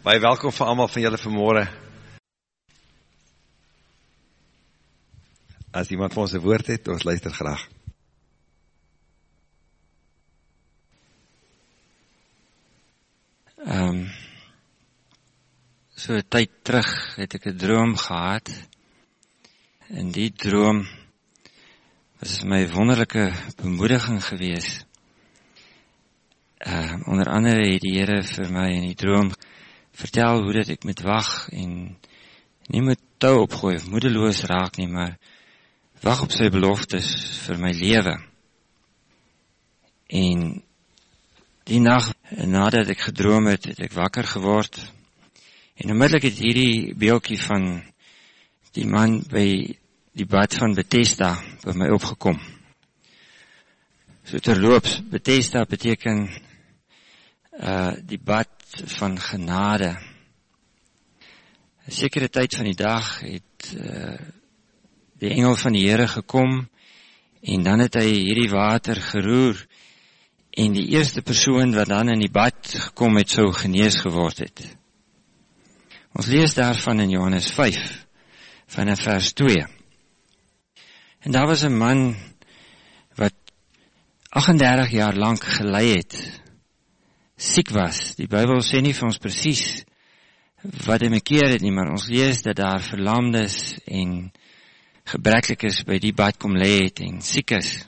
Baie welkom vir almal van julle vanmôre. As iemand vir ons 'n woord het, ons luister graag. Ehm um, so 'n tyd terug het ek 'n droom gehad. En die droom was my wonderlike bemoediging geweest. Ehm uh, onder andere het die Here vir my in die droom vertel hoe dat ek moet wag en nie moet tou opgooi of moedeloos raak nie, maar wag op sy beloftes vir my lewe. En die nag nadat ek gedroom het, het ek wakker geword. En onmiddellik het hierdie beeldjie van die man by die bad van Bethesda by my opgekom. So terloops, Bethesda beteken uh die bad van genade. 'n Sekere tyd van die dag het uh die engel van die Here gekom en dan het hy hierdie water geroer en die eerste persoon wat dan in die bad gekom het sou genees geword het. Ons lees daarvan in Johannes 5 vanaf vers 2. En daar was 'n man wat 38 jaar lank gelei het siek was. Die Bybel sê nie vir ons presies wat hy mekeer het nie, maar ons lees dat daar verlamdes en gebreklikes by die bad kom lê het en siek is.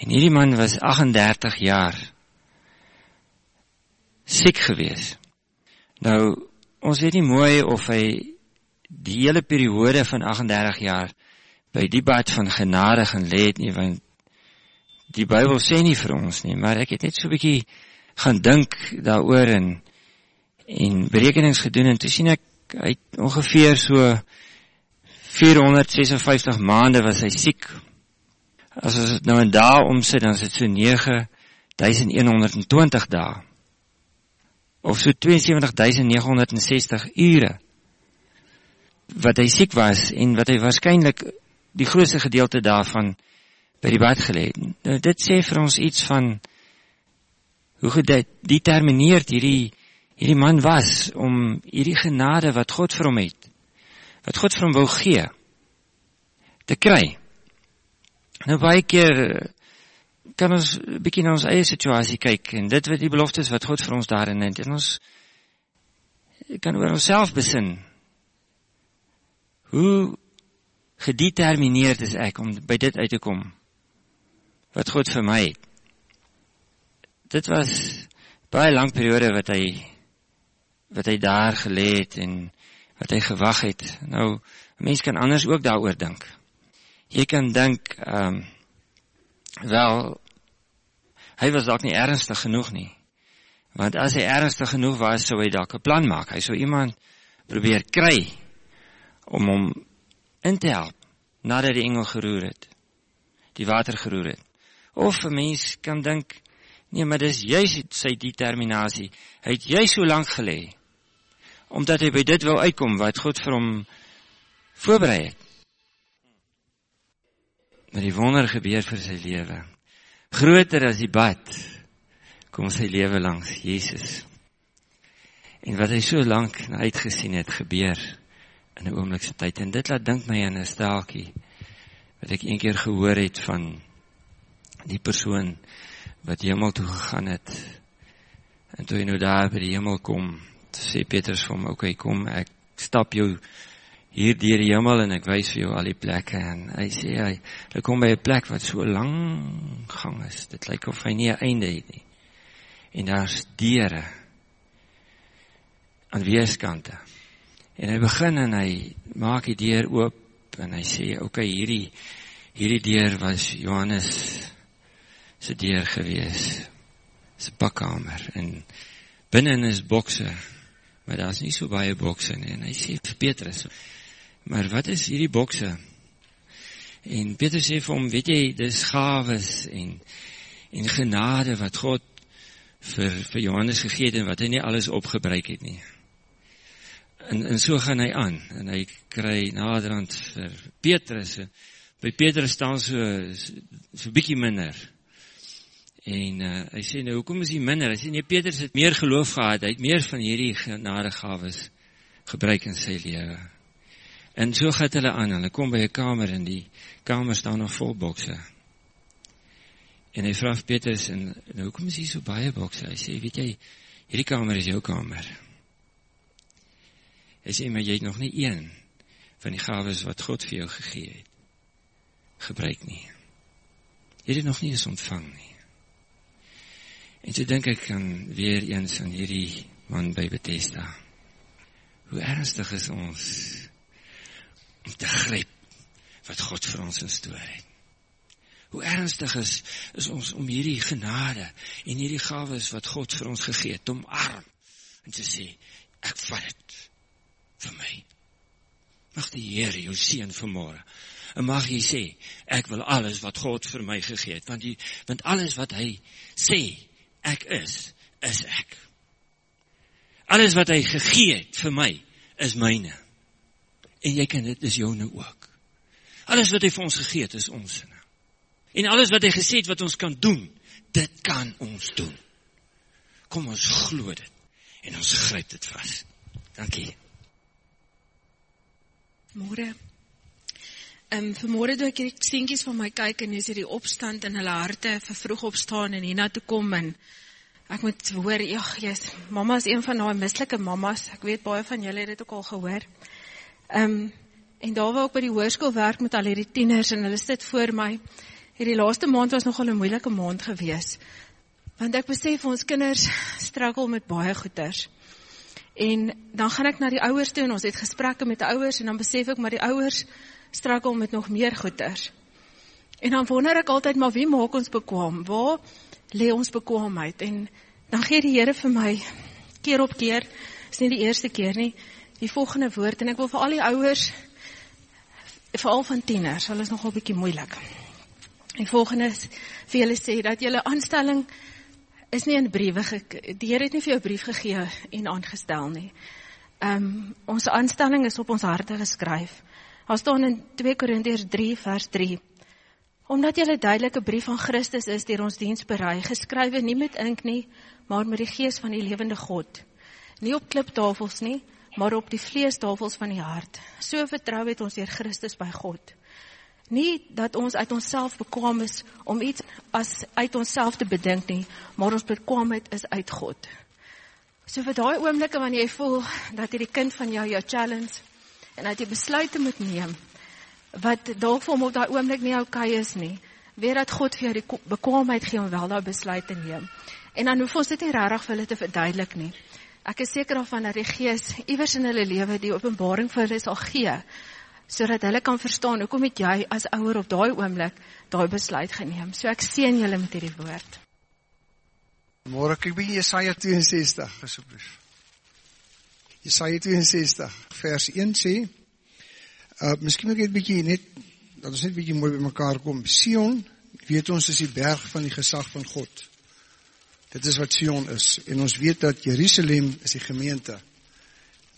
En hierdie man was 38 jaar siek gewees. Nou ons weet nie mooi of hy die hele periode van 38 jaar by die bad van genade gaan lê het nie want die Bybel sê nie vir ons nie, maar ek het net so 'n bietjie gaan dink daaroor en en berekenings gedoen en toe sien ek hy ongeveer so 456 maande was hy siek. As ons dit nou in dae omsit dan is dit so 9120 dae. Of so 72960 ure wat hy siek was en wat hy waarskynlik die grootste gedeelte daarvan by die bad gelê het. Nou dit sê vir ons iets van hoe gedetermineerd hierdie hierdie man was om hierdie genade wat God vir hom het wat God vir hom wou gee te kry. Nou baie keer eh, kan ons 'n bietjie na ons eie situasie kyk en dit wat die beloftes wat God vir ons daarin het en ons kan oor onsself besin. Hoe gedetermineerd is ek om by dit uit te kom wat God vir my het? Dit was baie lank periode wat hy wat hy daar gelê het en wat hy gewag het. Nou mense kan anders ook daaroor dink. Jy kan dink ehm um, wel hy was dalk nie ernstig genoeg nie. Want as hy ernstig genoeg was, sou hy dalk 'n plan maak. Hy sou iemand probeer kry om hom in te help nadat die engel geroer het. Die water geroer het. Of 'n mens kan dink Nee, maar dis juis sy determinasie. Hy het juis so lank gelê omdat hy by dit wou uitkom wat God vir hom voorberei het. Maar die wonder gebeur vir sy lewe. Groter as die bad kom sy lewe langs Jesus. En wat hy so lank na uitgesien het gebeur in 'n oomblik se tyd en dit laat dink my aan 'n staaltjie wat ek eendag gehoor het van die persoon wat hemel toe gegaan het. En toe hy nou daar by die hemel kom, sê Petrus vir hom, "Oké, okay, kom, ek stap jou hier deur die hemel en ek wys vir jou al die plekke." En hy sê hy, hy kom by 'n plek wat so lank gang is. Dit lyk of hy nie 'n einde het nie. En daar's deure aan weerskante. En hy begin en hy maak die deur oop en hy sê, "Oké, okay, hierdie hierdie deur was Johannes se deur gewees. Dis 'n bakkamer en binne is bokse. Maar daar's nie so baie bokse nie. En hy sê vir Petrus: "Maar wat is hierdie bokse?" En Petrus sê vir hom: "Weet jy, dis gawes en en genade wat God vir vir Johannes gegee het en wat hy nie alles opgebruik het nie." En en so gaan hy aan en hy kry naderhand vir Petrus. By Petrus staan so so bietjie minder En uh, hy sê nou hoekom is hy minder? Hy sê nee Petrus het meer geloof gehad. Hy het meer van hierdie genadegawes gebruik in sy lewe. En so gaan hulle aan. Hulle kom by 'n kamer en die kamer staan nog vol bokse. En hy vra Petrus en nou hoekom is hier so baie bokse? Hy sê weet jy hierdie kamer is jou kamer. Hy sê maar jy het nog nie een van die gawes wat God vir jou gegee het gebruik nie. Jy het dit nog nie eens ontvang nie. En so dink ek aan weer eens aan hierdie man by Bethesda. Hoe ernstig is ons om te gryp wat God vir ons instoor het. Hoe ernstig is is ons om hierdie genade en hierdie gawes wat God vir ons gegee het, om arm en te sê ek vat dit vir my. Mag die Here jou seën vanmôre. En mag jy sê ek wil alles wat God vir my gegee het, want die want alles wat hy sê ek is, is ek. Alles wat hy gegee het vir my is myne. En jy kan dit is joune ook. Alles wat hy vir ons gegee het is ons. En alles wat hy gesê het wat ons kan doen, dit kan ons doen. Kom ons glo dit en ons gryp dit vas. Dankie. Môre. Ehm um, vanmôre toe ek hierdie seentjies van my kyk en is hierdie opstand in hulle harte vir vroeg opstaan en hiernatoe kom en ek moet hoor, ag, jy's mamma is een van daai mislike mammas. Ek weet baie van julle het dit ook al gehoor. Ehm um, en daar waar ek by die hoërskool werk met al hierdie tieners en hulle sit voor my. Hierdie laaste maand was nogal 'n moeilike maand gewees. Want ek besef ons kinders struggle met baie goeters. En dan gaan ek na die ouers toe en ons het gesprekke met die ouers en dan besef ek maar die ouers struggle met nog meer goeders. En dan wonder ek altyd maar wie maak ons bekwam? Waar lê ons bekwaamheid? En dan gee die Here vir my keer op keer, is nie die eerste keer nie, die volgende woord en ek wil vir al die ouers veral van tieners, hulle is nogal bietjie moeilik. Die volgende is vir julle sê dat julle aanstelling is nie in briewe die Here het nie vir jou brief gegee en aangestel nie. Ehm um, ons aanstelling is op ons harte geskryf. Daar staan in 2 Korintiërs 3 vers 3. Omdat julle duidelike brief van Christus is deur ons diens berei, geskrywe nie met ink nie, maar met die gees van die lewende God. Nie op kliptafels nie, maar op die vleestafels van die hart. So vertrou het ons deur Christus by God. Nie dat ons uit onsself bekwam is om iets as uit onsself te bedink nie, maar ons bekwaamheid is uit God. So vir daai oomblikke wanneer jy voel dat hierdie kind van jou jou challenge en dat jy besluite moet neem wat dalk vir hom op daai oomblik nie oukei okay is nie. Weet dat God vir jou die bekwaamheid gee om wel daai besluit te neem. En dan hoef ons dit nie regtig vir hulle te verduidelik nie. Ek is seker daarvan dat die Gees iewers in hulle lewe die openbaring vir hulle sal gee sodat hulle kan verstaan hoekom het jy as ouer op daai oomblik daai besluit geneem. So ek seën julle met hierdie woord. Môre kyk by Jesaja 62 asseblief. Jesaja 62 vers 1 sê uh miskien moet ek net bietjie net dat ons net bietjie mooi by mekaar kom. Sion, weet ons is die berg van die gesag van God. Dit is wat Sion is en ons weet dat Jerusalem is die gemeente.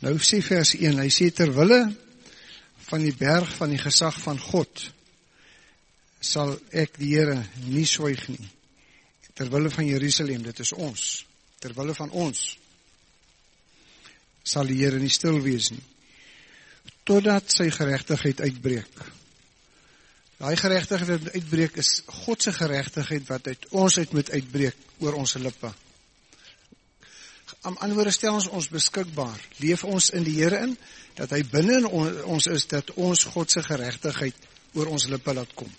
Nou sê vers 1, hy sê ter wille van die berg van die gesag van God sal ek die Here nie swyg nie. Ter wille van Jerusalem, dit is ons. Ter wille van ons sal die Here nie stil wees nie totdat sy geregtigheid uitbreek. Daai geregtigheid wat uitbreek is God se geregtigheid wat uit ons uit moet uitbreek oor ons lippe. Am anderwoorde stel ons ons beskikbaar. Leef ons in die Here in dat hy binne in ons is dat ons God se geregtigheid oor ons lippe laat kom.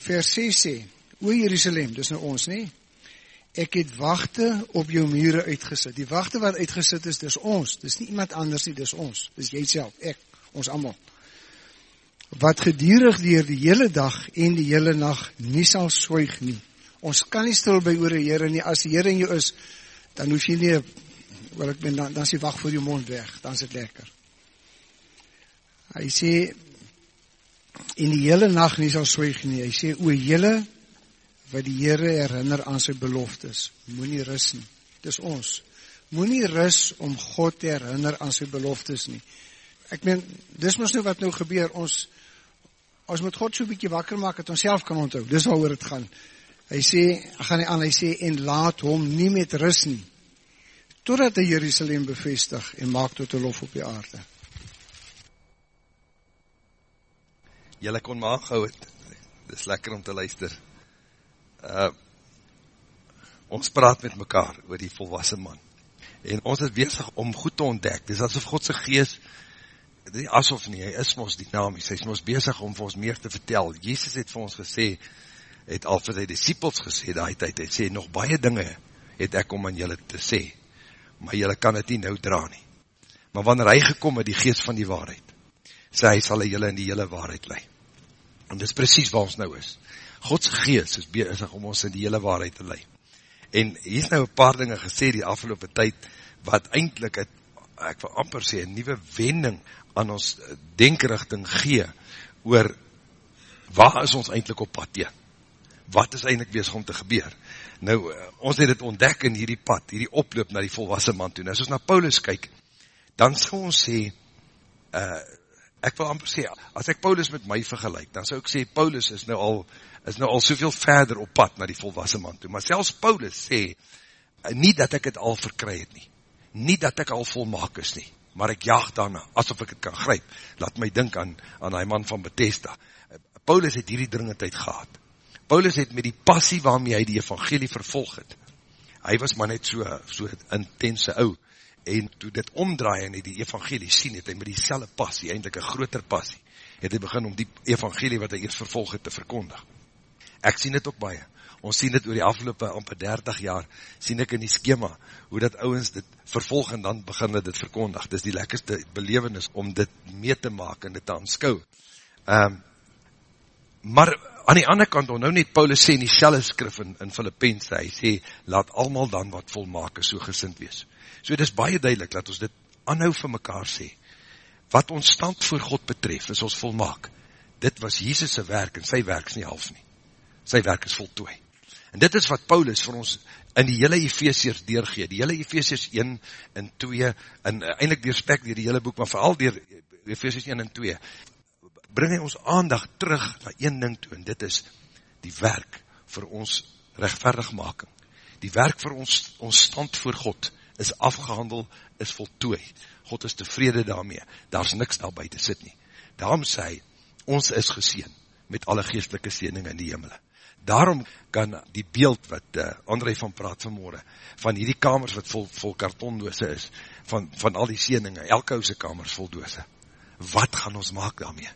Vers 6 sê: O Jerusalem, dis nou ons, nê? Ek het wagte op jou mure uitgesit. Die wagte wat uitgesit is, dis ons. Dis nie iemand anders nie, dis ons. Dis jouself, ek, ons almal. Wat gedurig deur die hele dag en die hele nag nie sal swyg nie. Ons kan nie stil by oor die Here nie. As die Here in jou is, dan hoef jy nie wel ek ben dan dan is die wag voor jou mond weg. Dan is dit lekker. Hy sê in die hele nag nie sal swyg nie. Hy sê o, julle wat die Here herinner aan sy beloftes. Moenie rus nie. Dis ons. Moenie rus om God te herinner aan sy beloftes nie. Ek meen, dis mos nou wat nou gebeur. Ons ons moet God so 'n bietjie wakker maak dat ons self kan onthou. Dis waaroor dit gaan. Hy sê, ek gaan nie aan, hy sê, en laat hom nie met rus nie, totdat hy Jerusalem bevestig en maak tot 'n lof op die aarde. Julle kon maar aangehou het. Dis lekker om te luister. Uh ons praat met mekaar oor die volwasse man. En ons is besig om goed te ontdek. Dis asof God se gees nie asof nie, hy is mos dinamies. Hy's mos besig om vir ons meer te vertel. Jesus het vir ons gesê het al vir sy disciples gesê daai tyd. Hy sê nog baie dinge het ek om aan julle te sê. Maar julle kan dit nie nou dra nie. Maar wanneer hy gekom het die gees van die waarheid, sê hy sal julle in die hele waarheid lei. En dis presies waar ons nou is. God se gees is besig om ons in die hele waarheid te lei. En hier is nou 'n paar dinge gesê die afgelope tyd wat eintlik het ek wil amper sê 'n nuwe wending aan ons denkerigting gee oor waar is ons eintlik op pad teen? Wat is eintlik besig om te gebeur? Nou ons het dit ontdek in hierdie pad, hierdie oploop na die volwasse man toe. Nou as ons na Paulus kyk, dan sou ons sê uh ek wil amper sê, as ek Paulus met my vergelijk, dan sou ek sê, Paulus is nou al, is nou al soveel verder op pad na die volwasse man toe, maar selfs Paulus sê, nie dat ek het al verkry het nie, nie dat ek al volmaak is nie, maar ek jaag daarna, asof ek het kan gryp, laat my dink aan, aan die man van Bethesda, Paulus het hierdie dringendheid gehad, Paulus het met die passie waarmee hy die evangelie vervolg het, hy was maar net so, so intense ou, en toe dit omdraai en hy die evangelie sien, het hy met die selle passie, eindelijk een groter passie, het hy begin om die evangelie wat hy eers vervolg het te verkondig. Ek sien dit ook baie, ons sien dit oor die afgelopen amper 30 jaar, sien ek in die schema, hoe dat ouwens dit vervolg en dan begin dit verkondig, dit is die lekkerste belevenis om dit mee te maak en dit te aanskou. Um, maar aan die ander kant, nou net Paulus sê in die selle skrif in, in Philippense, hy sê, laat allemaal dan wat volmaak is so gesind wees. So dit is baie duidelik, dat ons dit anhou vir mekaar sê. Wat ons stand voor God betref, is ons volmaak. Dit was Jesus' werk, en sy werk is nie half nie. Sy werk is voltooi. En dit is wat Paulus vir ons in die hele Ephesiërs deurgee, die hele Ephesiërs 1 en 2, en eindelijk deurspek dier die hele boek, maar vooral dier Ephesiërs 1 en 2, bring hy ons aandacht terug na een ding toe, en dit is die werk vir ons rechtverdigmaking. Die werk vir ons, ons stand voor God, is afgehandel, is voltooi. God is tevrede daarmee, daar is niks daar buiten sit nie. Daarom sê hy, ons is geseen, met alle geestelike seening in die hemele. Daarom kan die beeld wat uh, André van praat vanmorgen, van hierdie kamers wat vol, vol kartondoose is, van, van al die seeninge, elke house kamers vol doose, wat gaan ons maak daarmee?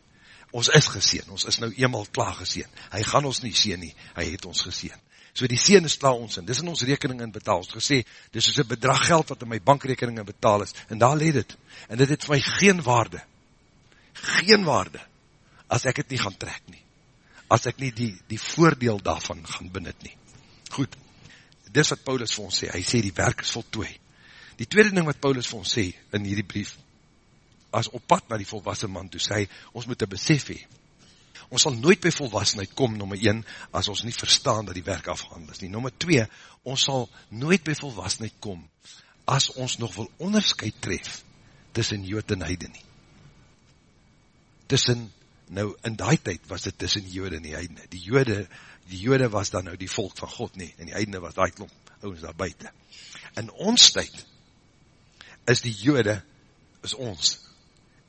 Ons is geseen, ons is nou eenmaal klaar geseen. Hy gaan ons nie seen nie, hy het ons geseen. So die seen is klaar ons in, dis in ons rekening in betaal. Ons gesê, dis is een bedrag geld wat in my bankrekening in betaal is, en daar leed het. En dit het vir my geen waarde, geen waarde, as ek het nie gaan trek nie. As ek nie die, die voordeel daarvan gaan benut nie. Goed, dis wat Paulus vir ons sê, hy sê die werk is voltooi. Die tweede ding wat Paulus vir ons sê in hierdie brief, as op pad na die volwassen man toe sê, ons moet een besef hee, ons sal nooit by volwassenheid kom, nummer 1, as ons nie verstaan dat die werk afgehandel is nie. Nummer 2, ons sal nooit by volwassenheid kom, as ons nog wil onderscheid tref, tussen jood en heide nie. Tussen, nou in die tyd was dit tussen jood en die heide. Die jode, die jode was dan nou die volk van God nie, en die heide was die klomp ouwens daar buiten. In ons tyd, is die jode, is ons,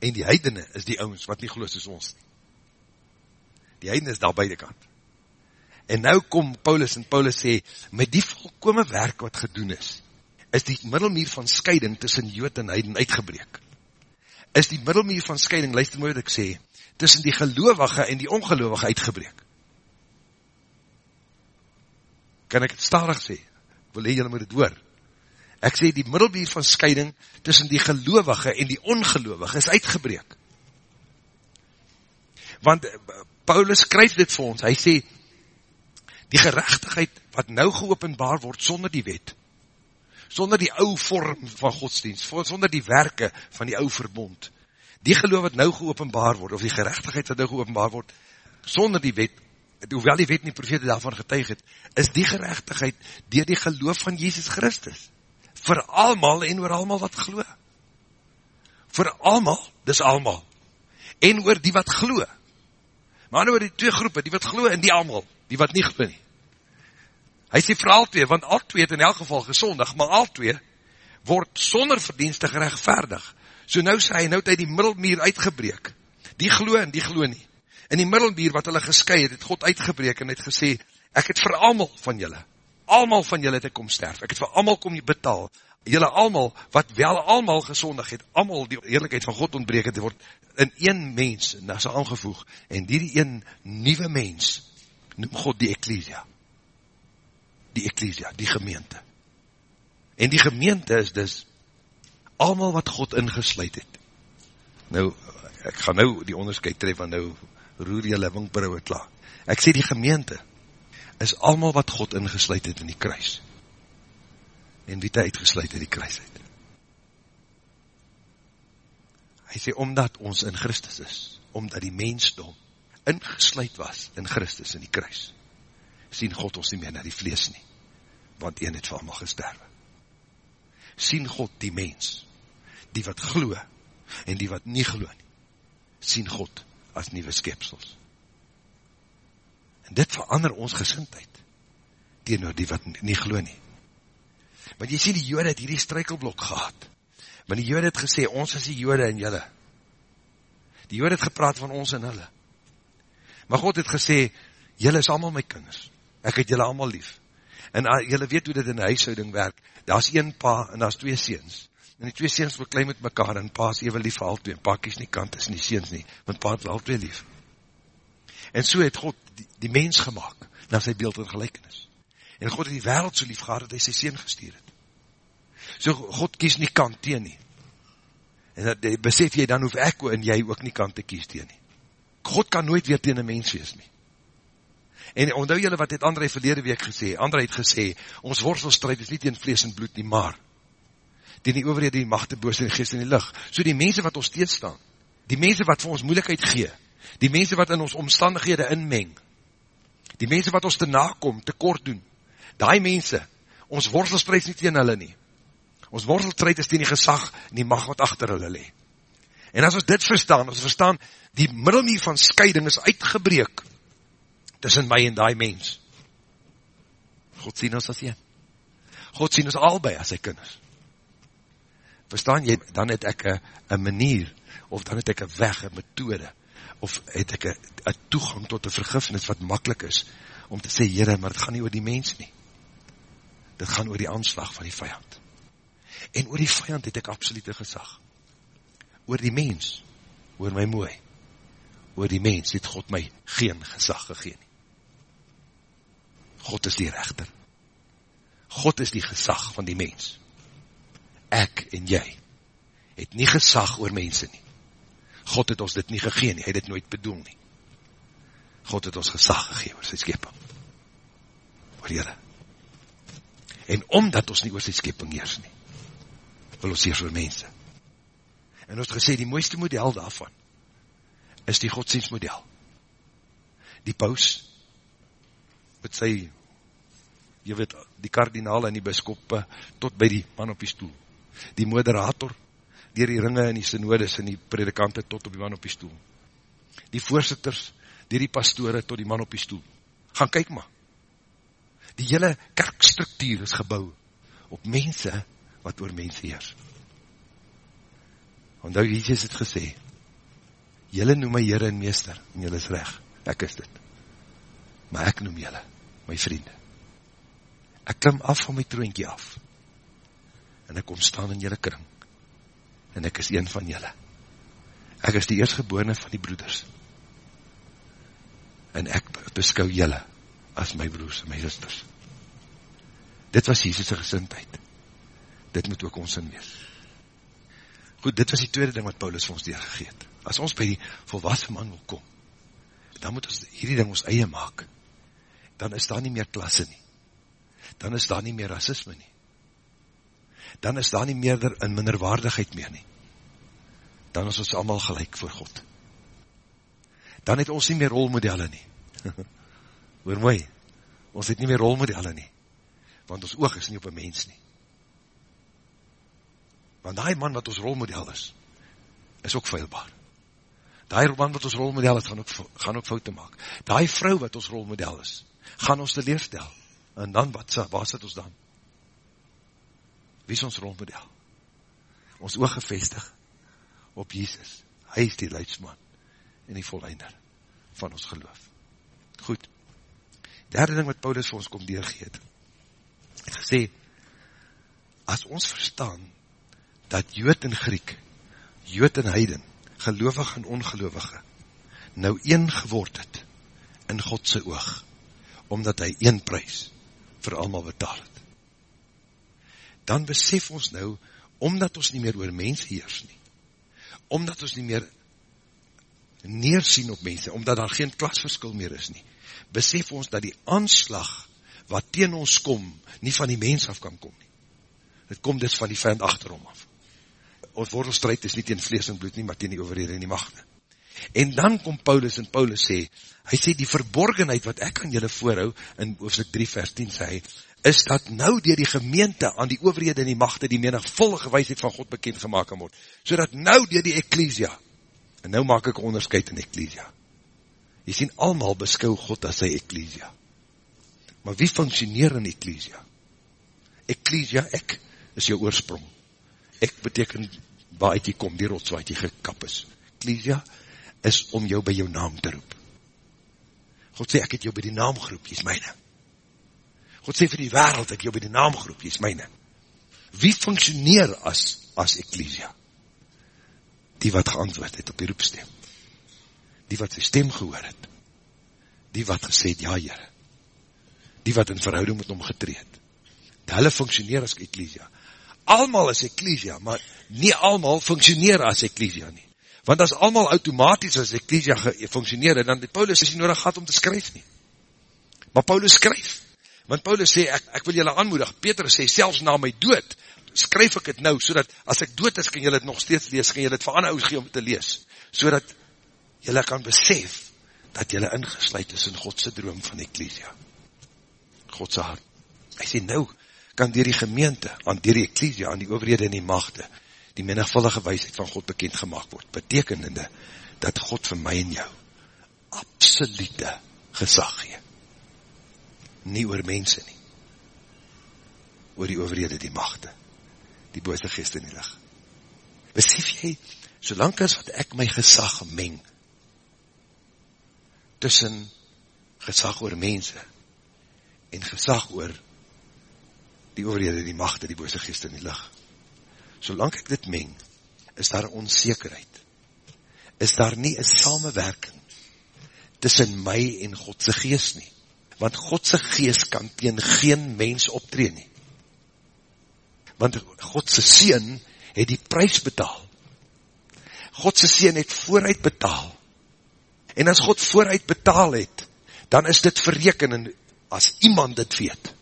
en die heidene is die ouwens, wat nie geloos is ons nie. Die heidene is daar beide kant. En nou kom Paulus en Paulus sê, met die volkome werk wat gedoen is, is die middelmuur van scheiding tussen jood en heiden uitgebreek. Is die middelmuur van scheiding, luister my wat ek sê, tussen die gelovige en die ongelovige uitgebreek. Kan ek het starig sê? Ek wil hee, julle moet het hoor. Ek sê, die middelmuur van scheiding tussen die gelovige en die ongelovige is uitgebreek. Want Paulus skryf dit vir ons, hy sê, die gerechtigheid wat nou geopenbaar word sonder die wet, sonder die ou vorm van godsdienst, sonder die werke van die ou verbond, die geloof wat nou geopenbaar word, of die gerechtigheid wat nou geopenbaar word, sonder die wet, hoewel die wet nie profete daarvan getuig het, is die gerechtigheid dier die geloof van Jesus Christus, vir almal en oor almal wat geloof. Vir almal, dis almal, en oor die wat geloof, Maar nou die twee groepe, die wat glo en die allemaal, die wat nie glo nie. Hy sê vir al twee, want al twee het in elk geval gezondig, maar al twee word sonder verdienste gerechtvaardig. So nou sê hy, nou het hy die middelmuur uitgebreek. Die glo en die glo nie. In die middelmuur wat hulle geskei het, het God uitgebreek en het gesê, ek het vir allemaal van julle, allemaal van julle het ek kom sterf, ek het vir allemaal kom betaal, julle allemaal, wat wel allemaal gezondig het, allemaal die eerlijkheid van God ontbreek het, word in een mens na sy aangevoeg, en die die een nieuwe mens, noem God die Ecclesia. Die Ecclesia, die gemeente. En die gemeente is dus, allemaal wat God ingesluid het. Nou, ek ga nou die onderscheid tref, van nou roer jy livingbrou het laat. Ek sê die gemeente, is allemaal wat God ingesluid het in die kruis. En wie het uitgesluit in die kruis het. Hy sê, omdat ons in Christus is, omdat die mensdom ingesluid was in Christus in die kruis, sien God ons nie meer na die vlees nie, want een het vir allemaal gesterwe. Sien God die mens, die wat glo, en die wat nie glo nie, sien God as nieuwe skepsels. En dit verander ons gesintheid, teenoor die wat nie glo nie. Want jy sê die jode het hierdie strykelblok gehad, want die jode het gesê, ons is die jode en jylle. Die jode het gepraat van ons en hulle. Maar God het gesê, jylle is allemaal my kinders, ek het jylle allemaal lief. En uh, jylle weet hoe dit in die huishouding werk, daar is een pa en daar is twee seens. En die twee seens beklein met mekaar en pa is even lief al twee, en pa kies nie kant is nie seens nie, want pa het wel twee lief. En so het God die, die mens gemaakt, na sy beeld en gelijkenis. En God het die wereld so lief gehad, dat hy sy seen gestuur het. So God kies nie kant teen nie. En dat, besef jy, dan hoef ek en jy ook nie kant te kies teen nie. God kan nooit weer teen een mens wees nie. En onthou julle wat het André verlede week gesê, André het gesê, ons worstelstrijd is nie teen vlees en bloed nie, maar die overheid, die machte, boos en geest in die licht. So die mense wat ons steeds staan, die mense wat vir ons moeilijkheid gee, die mense wat in ons omstandighede inmeng, die mense wat ons te nakom, te kort doen, die mense, ons worstelstrijd is nie teen hulle nie, ons worstelstrijd is teen die gesag en die mag wat achter hulle le. En as ons dit verstaan, ons verstaan, die middelmier van scheiding is uitgebreek, tussen my en die mens. God sien ons as een. God sien ons albei as sy kinders. Verstaan jy, dan het ek een manier, of dan het ek een weg, een methode, of het ek een toegang tot een vergifnis wat makkelijk is, om te sê, Heere, maar het gaan nie oor die mens nie. Dit gaan oor die aanslag van die vijand. En oor die vijand het ek absolute gezag. Oor die mens, oor my mooi, oor die mens het God my geen gezag gegeen. God is die rechter. God is die gezag van die mens. Ek en jy het nie gezag oor mense nie. God het ons dit nie gegeen nie, hy het dit nooit bedoel nie. God het ons gesag gegeen oor sy skeping. Oor jyre. En omdat ons nie oor sy skeping heers nie, wil ons heers oor mense. En ons het gesê, die mooiste model daarvan, is die godsdienstmodel. Die paus, met sy, jy weet, die kardinale en die biskoppe, tot by die man op die stoel. Die moderator, dier die ringe en die synodes en die predikante tot op die man op die stoel. Die voorzitters, dier die pastore tot die man op die stoel. Gaan kyk maar. Die hele kerkstruktuur is gebouw op mense wat oor mense heers. Want nou Jesus het gesê, Julle noem my Heere en Meester, en julle is recht, ek is dit. Maar ek noem julle, my vriende. Ek klim af van my troonkie af, en ek kom staan in julle kring, en ek is een van julle. Ek is die eerstgeborene van die broeders. En ek beskou julle as my broers en my sisters. Dit was Jesus' gezindheid. Dit moet ook ons in wees. Goed, dit was die tweede ding wat Paulus vir ons deurgegeet. As ons by die volwassen man wil kom, dan moet ons hierdie ding ons eie maak. Dan is daar nie meer klasse nie. Dan is daar nie meer racisme nie dan is daar nie meerder in minderwaardigheid meer nie. Dan is ons allemaal gelijk voor God. Dan het ons nie meer rolmodelle nie. Hoor mooi, ons het nie meer rolmodelle nie, want ons oog is nie op een mens nie. Want die man wat ons rolmodel is, is ook veilbaar. Die man wat ons rolmodel is, gaan ook, gaan ook foute maak. Die vrou wat ons rolmodel is, gaan ons teleerstel. En dan, wat, waar sit ons dan? Wie is ons rolmodel? Ons oog gevestig op Jesus. Hy is die leidsman en die volleinder van ons geloof. Goed. Derde ding wat Paulus vir ons kom deurgeet. Hy gesê, as ons verstaan, dat Jood en Griek, Jood en Heiden, gelovig en ongelovige, nou een geword het, in Godse oog, omdat hy een prijs vir allemaal betaal het. Dan besef ons nou, omdat ons nie meer oor mens heers nie, omdat ons nie meer neersien op mense, omdat daar geen klasverskil meer is nie, besef ons dat die aanslag wat teen ons kom, nie van die mens af kan kom nie. Het kom dus van die vijand achterom af. Ons wortelstrijd is nie teen vlees en bloed nie, maar teen die overhede en die machte. En dan kom Paulus en Paulus sê, hy sê die verborgenheid wat ek aan julle voorhou, in hoofdstuk 3 vers 10 sê hy, is dat nou dier die gemeente aan die overhede en die machte die menigvuldige wijsheid van God bekend gemaakt kan word. So dat nou dier die ecclesia, en nou maak ek onderscheid in ecclesia, jy sien allemaal beskou God as sy ecclesia. Maar wie functioneer in ecclesia? Ecclesia, ek, is jou oorsprong. Ek beteken waar uit jy kom, die rots waar jy gekap is. Ecclesia is om jou by jou naam te roep. God sê, ek het jou by die naam geroep, jy is myne. God sê vir die wereld, ek jou by die naam geroep, jy is myne. Wie functioneer as, as ecclesia? Die wat geantwoord het op die roepstem. Die wat sy stem gehoor het. Die wat gesê het, ja, jyre. Die wat in verhouding met hom getreed. Hulle functioneer as ecclesia. Almal is ecclesia, maar nie almal functioneer as ecclesia nie. Want as almal automatisch as ecclesia functioneer, dan die Paulus is nie nodig gehad om te skryf nie. Maar Paulus skryf. Want Paulus sê, ek, ek wil julle aanmoedig, Peter sê, selfs na my dood, skryf ek het nou, so dat as ek dood is, kan julle het nog steeds lees, kan julle het vir ander oud gee om te lees, so dat julle kan besef, dat julle ingesluid is in Godse droom van Ecclesia. Godse hart. Hy sê nou, kan dier die gemeente, aan dier die Ecclesia, aan die overhede en die machte, die menigvullige wijsheid van God bekend gemaakt word, betekenende, dat God vir my en jou, absolute gesag gee. Nie oor mense nie, oor die overhede, die machte, die boeste geest in die licht. Besef jy, solang as wat ek my gesag meng, tussen gesag oor mense, en gesag oor die overhede, die machte, die boose geest in die licht. Solang ek dit meng, is daar onzekerheid. Is daar nie een samenwerking tussen my en Godse geest nie. Want Godse geest kan teen geen mens optree nie. Want Godse sien het die prijs betaal. Godse sien het vooruit betaal. En as God vooruit betaal het, dan is dit verreken en as iemand dit weet,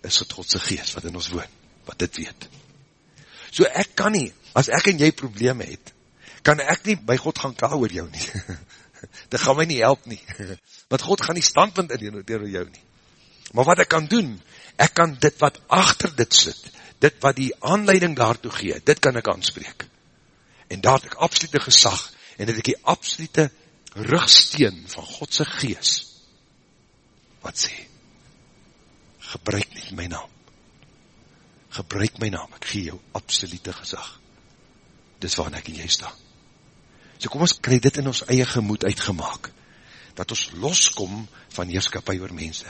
is het Godse geest wat in ons woon, wat dit weet. So ek kan nie, as ek en jy probleme het, kan ek nie by God gaan klaar oor jou nie. dit gaan my nie help nie. Want God gaan nie standpunt in oor jou nie. Maar wat ek kan doen, ek kan dit wat achter dit sit, dit wat die aanleiding daartoe gee, dit kan ek aanspreek. En daar het ek absolute gesag, en het ek die absolute rugsteen van Godse geest, wat sê, gebruik nie my naam. Gebruik my naam, ek gee jou absolute gezag. Dis waarin ek en jy sta. So kom ons kry dit in ons eie gemoed uitgemaak, dat ons loskom van heerskapie oor mense,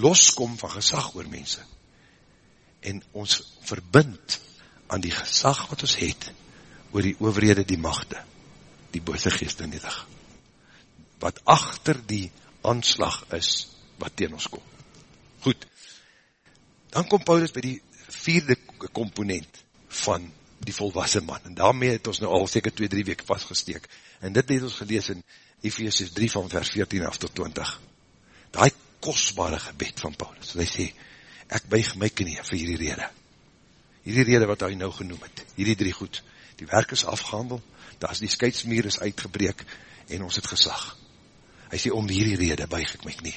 loskom van gezag oor mense, en ons verbind aan die gezag wat ons het, oor die overhede die machte, die bose geest in die licht, wat achter die aanslag is, wat teen ons kom. Goed, dan kom Paulus by die vierde komponent van die volwassen man, en daarmee het ons nou al seker 2-3 weke vastgesteek, en dit het ons gelees in Ephesians 3 van vers 14 af tot 20, die kostbare gebed van Paulus, hy sê, ek buig my knie vir hierdie rede, hierdie rede wat hy nou genoem het, hierdie drie goed, die werk is afgehandel, daar is die skeidsmeer is uitgebreek, en ons het gesag, hy sê, om hierdie rede buig ek my knie,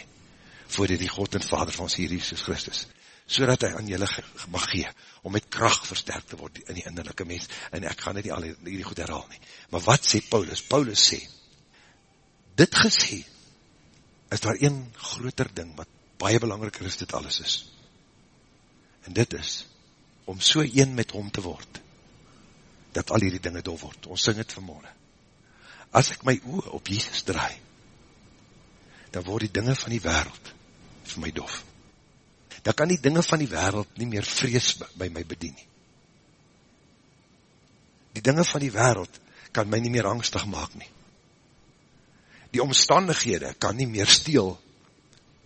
voor die God en Vader van ons Heer Jesus Christus, so dat hy aan julle mag gee, om met kracht versterkt te word in die innerlijke mens, en ek gaan nie al die goed herhaal nie. Maar wat sê Paulus? Paulus sê, dit gesê, is daar een groter ding wat baie belangriker is dit alles is. En dit is, om so een met hom te word, dat al hierdie dinge dol word. Ons sing het vanmorgen. As ek my oor op Jesus draai, dan word die dinge van die wereld vir my dof. Dan kan die dinge van die wereld nie meer vrees by my bedien nie. Die dinge van die wereld kan my nie meer angstig maak nie. Die omstandighede kan nie meer steel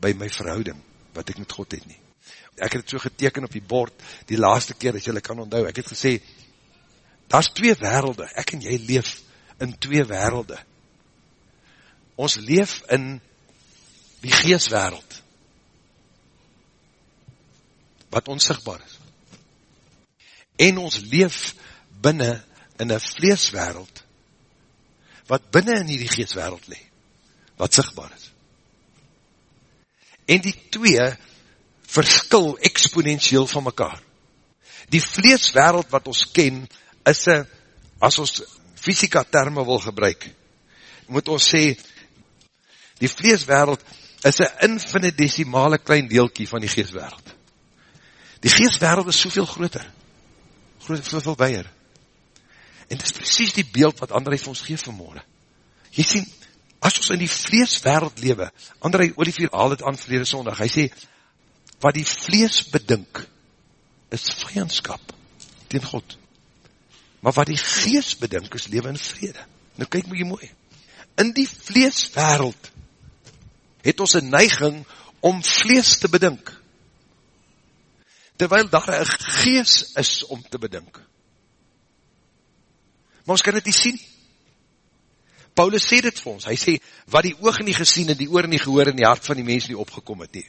by my verhouding, wat ek met God het nie. Ek het het so geteken op die bord, die laaste keer, as jylle kan onthou, ek het gesê, daar is twee werelde, ek en jy leef in twee werelde. Ons leef in die geestwereld, wat onsigbaar is. En ons leef binnen in een vleeswereld, wat binnen in die geestwereld leef, wat sigbaar is. En die twee verskil exponentieel van mekaar. Die vleeswereld wat ons ken, is een, as ons fysika termen wil gebruik, moet ons sê, die vleeswereld is een infinitesimale klein deelkie van die geestwereld. Die geestwereld is soveel groter, groter, soveel weier. En dit is precies die beeld wat André vir ons geef vanmorgen. Jy sien, as ons in die vleeswereld lewe, André Olivier haal het aan verlede sondag, hy sê, wat die vlees bedink, is vijandskap tegen God. Maar wat die gees bedink, is lewe in vrede. Nou kyk my jy mooi. In die vleeswereld, het ons een neiging om vlees te bedink. Terwyl daar een gees is om te bedink. Maar ons kan dit nie sien. Paulus sê dit vir ons, hy sê, wat die oog nie gesien en die oor nie gehoor en die hart van die mens nie opgekom het nie.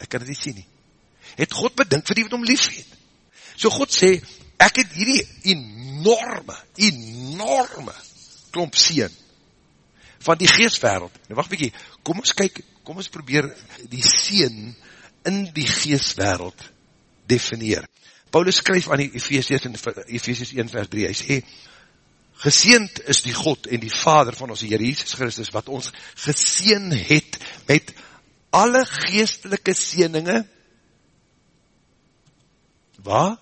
Ek kan dit nie sien nie. Het God bedink vir die wat om lief het. So God sê, ek het hierdie enorme, enorme klomp sien van die geestwereld. Nou wacht bykie, kom ons kyk, kom ons probeer die sien in die geestwereld defineer. Paulus skryf aan die Ephesians in Ephesians 1 vers 3, hy sê, Geseend is die God en die Vader van ons Heer Jesus Christus, wat ons geseen het met alle geestelike seeninge, waar?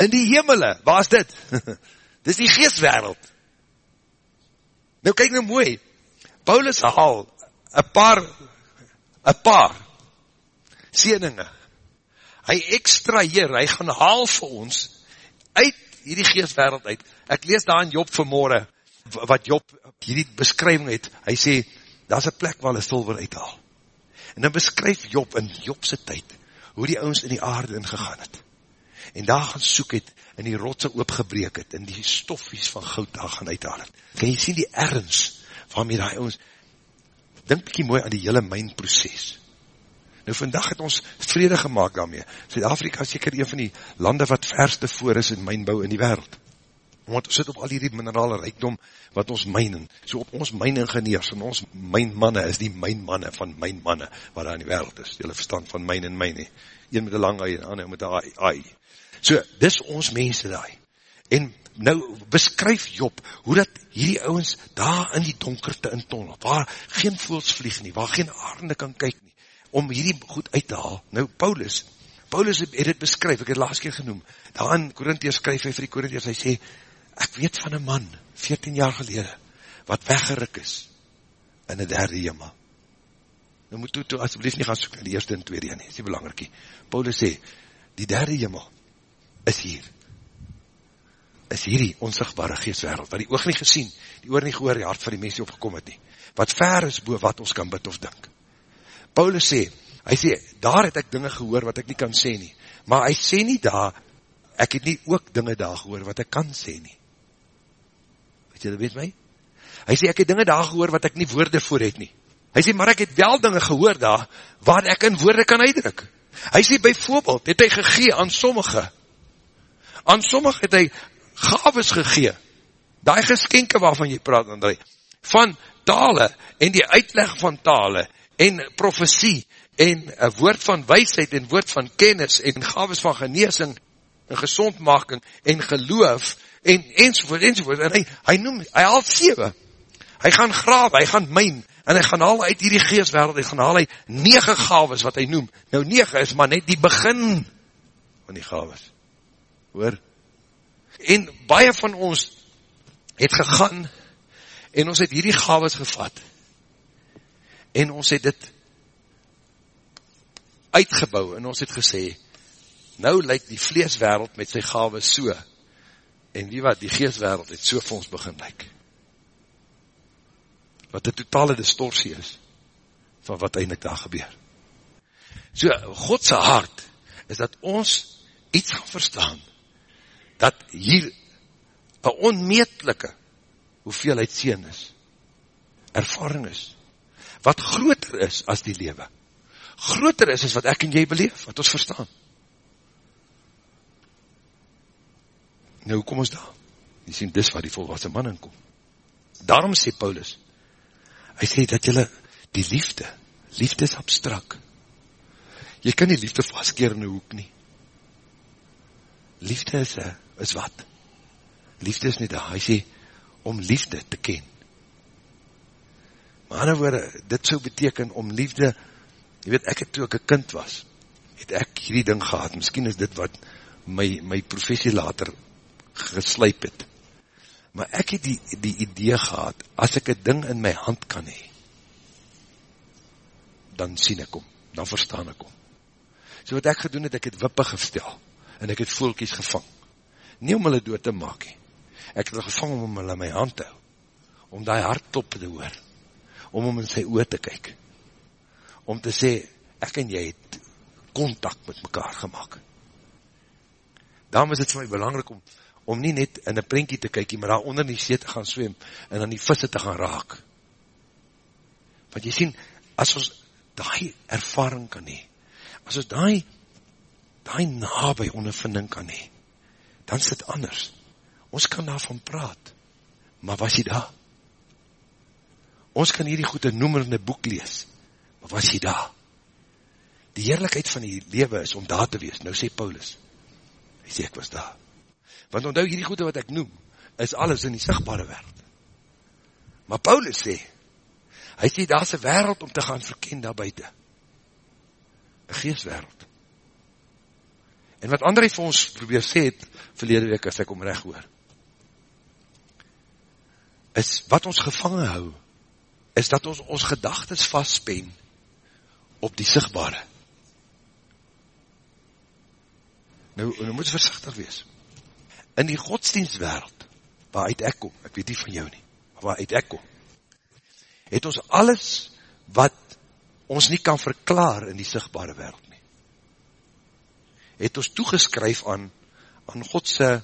In die hemele, waar is dit? dit is die geestwereld. Nou kyk nou mooi, Paulus haal een paar, een paar seeninge. Hy extraheer, hy gaan haal vir ons uit hierdie geestwereld uit. Ek lees daar in Job vanmorgen, wat Job hierdie beskrywing het, hy sê, daar is een plek waar hulle silver uithaal. En dan beskryf Job in Jobse tyd, hoe die ouwens in die aarde ingegaan het. En daar gaan soek het, en die rotse oopgebreek het, en die stoffies van goud daar gaan uithaal het. Kan jy sien die ergens, waarmee die ouwens, denk bykie mooi aan die hele mijnproces. Nou vandag het ons vrede gemaakt daarmee. Zuid-Afrika is seker een van die lande wat verste voor is in mijnbouw in die wereld. Want ons sit op al die minerale rijkdom wat ons mijnen. So op ons mijningenieurs en ons mijnmanne is die mijnmanne van mijnmanne wat daar in die wereld is. Julle verstand van mijn en mijn. Een met een lang ei en ander met een ai. So, dis ons mense daar. En nou beskryf Job, hoe dat hierdie ouwens daar in die donkerte in tonnel, waar geen voels vlieg nie, waar geen aarde kan kyk nie, om hierdie goed uit te haal. Nou, Paulus, Paulus het dit beskryf, ek het laatst keer genoem, daar in Korintheers skryf hy vir die Korintheers, hy sê, ek weet van een man, 14 jaar gelede, wat weggerik is, in die derde jema. Nou moet toe, toe asjeblief nie gaan soek in die eerste en tweede nie, is die belangrikkie. Paulus sê, die derde jema, is hier, is hierdie onsigbare geestwereld, wat die oog nie gesien, die oor nie gehoor, die hart van die mens nie opgekom het nie, wat ver is boe wat ons kan bid of dink. Paulus sê, hy sê, daar het ek dinge gehoor wat ek nie kan sê nie. Maar hy sê nie daar, ek het nie ook dinge daar gehoor wat ek kan sê nie. Jy, weet my? Hy sê, ek het dinge daar gehoor wat ek nie woorde voor het nie. Hy sê, maar ek het wel dinge gehoor daar, waar ek in woorde kan uitdruk. Hy sê, bijvoorbeeld, het hy gegee aan sommige, aan sommige het hy gaves gegee, die geskenke waarvan jy praat, André, van tale, en die uitleg van tale, en profesie, en woord van wijsheid, en woord van kennis, en gaves van geneesing, en gezondmaking, en geloof, en enzovoort, enzovoort, en hy, hy noem, hy haal 7, hy gaan grawe, hy gaan myn, En hy gaan haal uit hierdie geestwereld, hy gaan haal uit nege gaves wat hy noem. Nou nege is maar net die begin van die gaves. Hoor? En baie van ons het gegaan en ons het hierdie gaves gevat. En ons het dit uitgebouw en ons het gesê, nou lyk die vleeswereld met sy gaves so, en wie wat, die geestwereld het so vir ons begin lyk. Wat die totale distorsie is, van wat eindelijk daar gebeur. So, Godse hart, is dat ons iets gaan verstaan, dat hier, een onmetelike, hoeveelheid sien is, ervaring is, wat groter is as die lewe, groter is as wat ek en jy beleef, wat ons verstaan. Nou, kom ons daar? Jy sien, dis waar die volwassen man in kom. Daarom sê Paulus, hy sê dat jylle, die liefde, liefde is abstrak. Jy kan die liefde vastkeer in die hoek nie. Liefde is, is wat? Liefde is nie daar. Hy sê, om liefde te ken. Maar ander woorde, dit so beteken om liefde, jy weet, ek het toe ek een kind was, het ek hierdie ding gehad, miskien is dit wat my, my professie later geslyp het. Maar ek het die, die idee gehad, as ek een ding in my hand kan hee, dan sien ek om, dan verstaan ek om. So wat ek gedoen het, ek het wippe gestel, en ek het voelkies gevang. Nie om hulle dood te maak hee. Ek het hulle gevang om hulle in my hand te hou, om die hartop te hoor, om om in sy oor te kyk, om te sê, ek en jy het contact met mekaar gemaakt. Daarom is het vir my belangrijk om om nie net in een prentje te kyk, maar daar onder die see te gaan swem, en dan die visse te gaan raak. Want jy sien, as ons die ervaring kan hee, as ons die, die nabij ondervinding kan hee, dan is dit anders. Ons kan daarvan praat, maar was jy daar? Ons kan hierdie goede noemerende boek lees, maar was jy daar? Die heerlijkheid van die lewe is om daar te wees, nou sê Paulus, hy sê ek was daar. Want onthou hierdie goede wat ek noem, is alles in die sigtbare wereld. Maar Paulus sê, hy sê daar is een wereld om te gaan verken daar buiten. Een geestwereld. En wat André vir ons probeer sê het, verlede week as ek om recht hoor, is wat ons gevangen hou, is dat ons ons gedagtes vastspen op die sigtbare. Nou, nou moet versichtig wees in die godsdienstwereld, waaruit ek kom, ek weet nie van jou nie, waaruit ek kom, het ons alles wat ons nie kan verklaar in die sigtbare wereld nie, het ons toegeskryf aan, aan Godse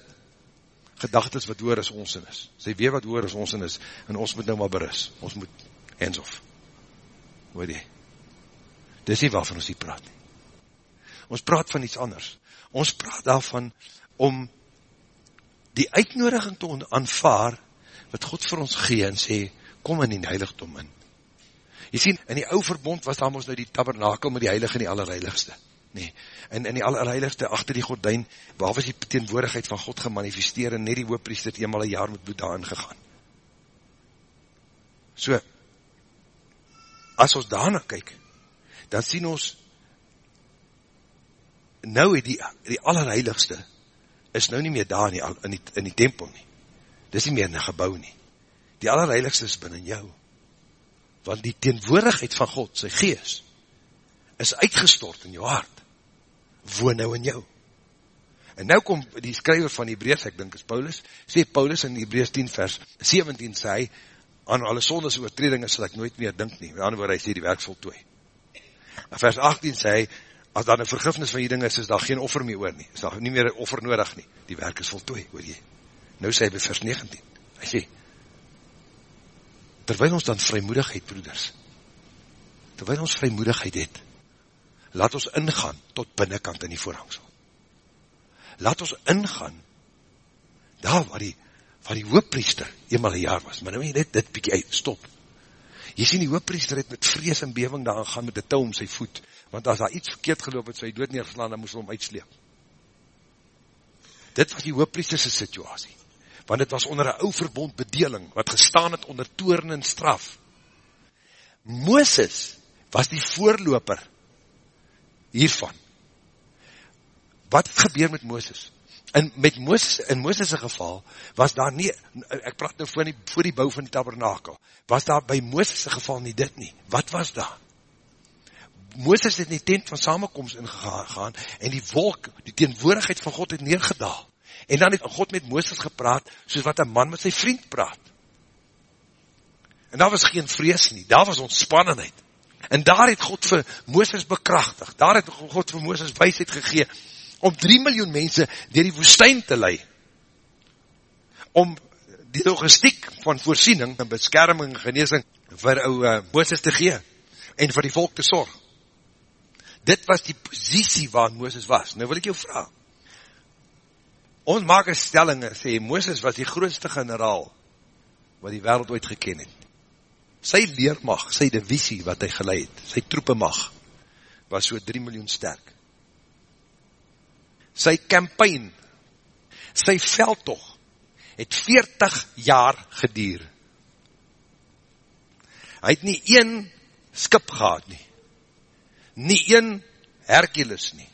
gedagtes wat hoor as ons in is. Sy weet wat hoor as ons in is, en ons moet nou maar beris, ons moet hands off. Hoor jy? Dis nie waarvan ons nie praat nie. Ons praat van iets anders. Ons praat daarvan om die uitnodiging te aanvaar, wat God vir ons gee en sê, kom in die heiligdom in. Jy sien, in die ou verbond was daar ons nou die tabernakel met die heilige en die allerheiligste. Nee, en in die allerheiligste, achter die gordijn, waar was die teenwoordigheid van God gemanifesteer, en net die hoopriester het eenmaal een jaar met bloed daarin gegaan. So, as ons daarna kyk, dan sien ons, nou het die, die allerheiligste, is nou nie meer daar nie, in die, in die tempel nie. Dis nie meer in die gebouw nie. Die allerheiligste is binnen jou. Want die teenwoordigheid van God, sy gees, is uitgestort in jou hart. Woon nou in jou. En nou kom die skryver van Hebreus, ek dink is Paulus, sê Paulus in Hebreus 10 vers 17 sê aan alle sondes oortredinge sal ek nooit meer dink nie. Met ander woord, hy sê die werk voltooi. In vers 18 sê hy, as daar een vergifnis van die ding is, is daar geen offer meer oor nie, is daar nie meer offer nodig nie, die werk is voltooi, hoor jy. Nou sê hy by vers 19, hy sê, terwijl ons dan vrymoedigheid, broeders, terwijl ons vrymoedigheid het, laat ons ingaan tot binnenkant in die voorhangsel. Laat ons ingaan, daar waar die, waar die hoopriester eenmaal een jaar was, maar nou net dit bykie uit, stop. Jy sien die hoopriester het met vrees en bewing daar gaan met die touw om sy voet, want as daar iets verkeerd geloop het, so hy dood neergeslaan, dan moes hom uitsleep. Dit was die hoopriestese situasie, want het was onder een ou verbond bedeling, wat gestaan het onder toren en straf. Mooses was die voorloper hiervan. Wat het gebeur met Mooses? En met Mooses, in Mooses' geval, was daar nie, ek praat nou voor die, voor die bouw van die tabernakel, was daar by Mooses' geval nie dit nie. Wat was daar? Mooses het in die tent van samenkomst ingegaan, en die wolk, die teenwoordigheid van God het neergedaal. En dan het God met Mooses gepraat, soos wat een man met sy vriend praat. En daar was geen vrees nie, daar was ontspannenheid. En daar het God vir Mooses bekrachtig, daar het God vir Mooses wijsheid gegeen, om 3 miljoen mense dier die woestijn te lei, om die logistiek van voorsiening en beskerming en geneesing vir ou uh, Mooses te gee, en vir die volk te sorg. Dit was die positie waar Mooses was. Nou wil ek jou vraag, ons maak een stelling, sê Mooses was die grootste generaal, wat die wereld ooit geken het. Sy leermag, sy divisie wat hy geleid, sy troepemag, was so 3 miljoen sterk sy campaign, sy veldtocht, het 40 jaar gedier. Hy het nie een skip gehad nie, nie een Hercules nie,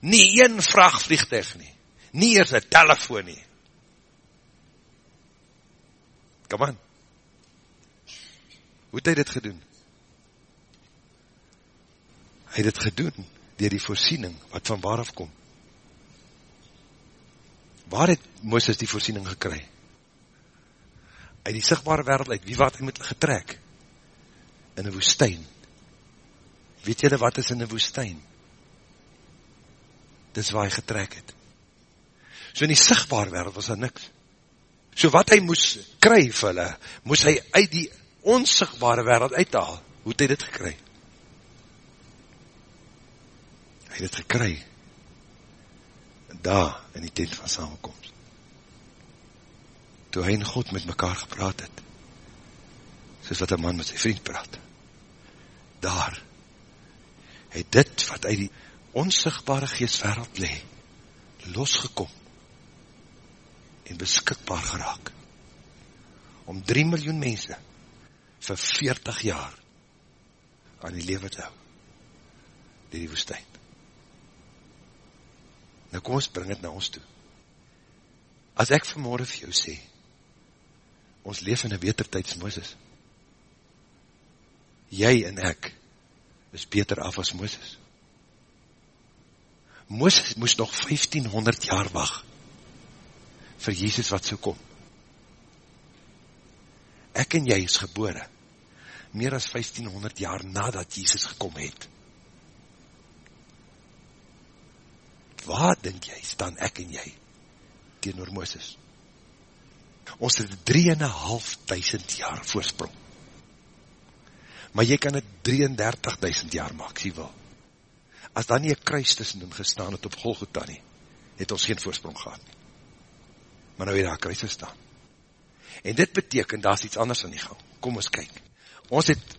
nie een vrachtvliegtuig nie, nie eers een telefoon nie. Come on. Hoe het hy dit gedoen? Hy het dit gedoen dier die voorsiening wat van waar af kom waar het Mooses die voorsiening gekry? Uit die sigtbare wereld uit, wie wat hy moet getrek? In een woestijn. Weet jylle wat is in een woestijn? Dis waar hy getrek het. So in die sigtbare wereld was daar niks. So wat hy moes kry vir hulle, moes hy uit die onsigbare wereld uithaal. Hoe het hy dit gekry? Hy het dit gekry daar in die tent van samenkomst. Toe hy en God met mekaar gepraat het, soos wat een man met sy vriend praat, daar het dit wat uit die onsigbare geestwereld le, losgekom en beskikbaar geraak om 3 miljoen mense vir 40 jaar aan die lewe te hou die die woestijn. Nou kom ons bring het na ons toe. As ek vanmorgen vir jou sê, ons leef in een beter tijds Mooses. Jy en ek is beter af as Mooses. Mooses moes nog 1500 jaar wacht vir Jezus wat so kom. Ek en jy is gebore meer as 1500 jaar nadat Jezus gekom het. waar denk jy, staan ek en jy, teenoor Mooses? Ons het 3.500 jaar voorsprong. Maar jy kan het 33.000 jaar maak, sê wel. As dan nie een kruis tussen hem gestaan het op Golgotha nie, het ons geen voorsprong gehad nie. Maar nou het daar kruis gestaan. En dit beteken, daar is iets anders aan die gang. Kom ons kyk. Ons het,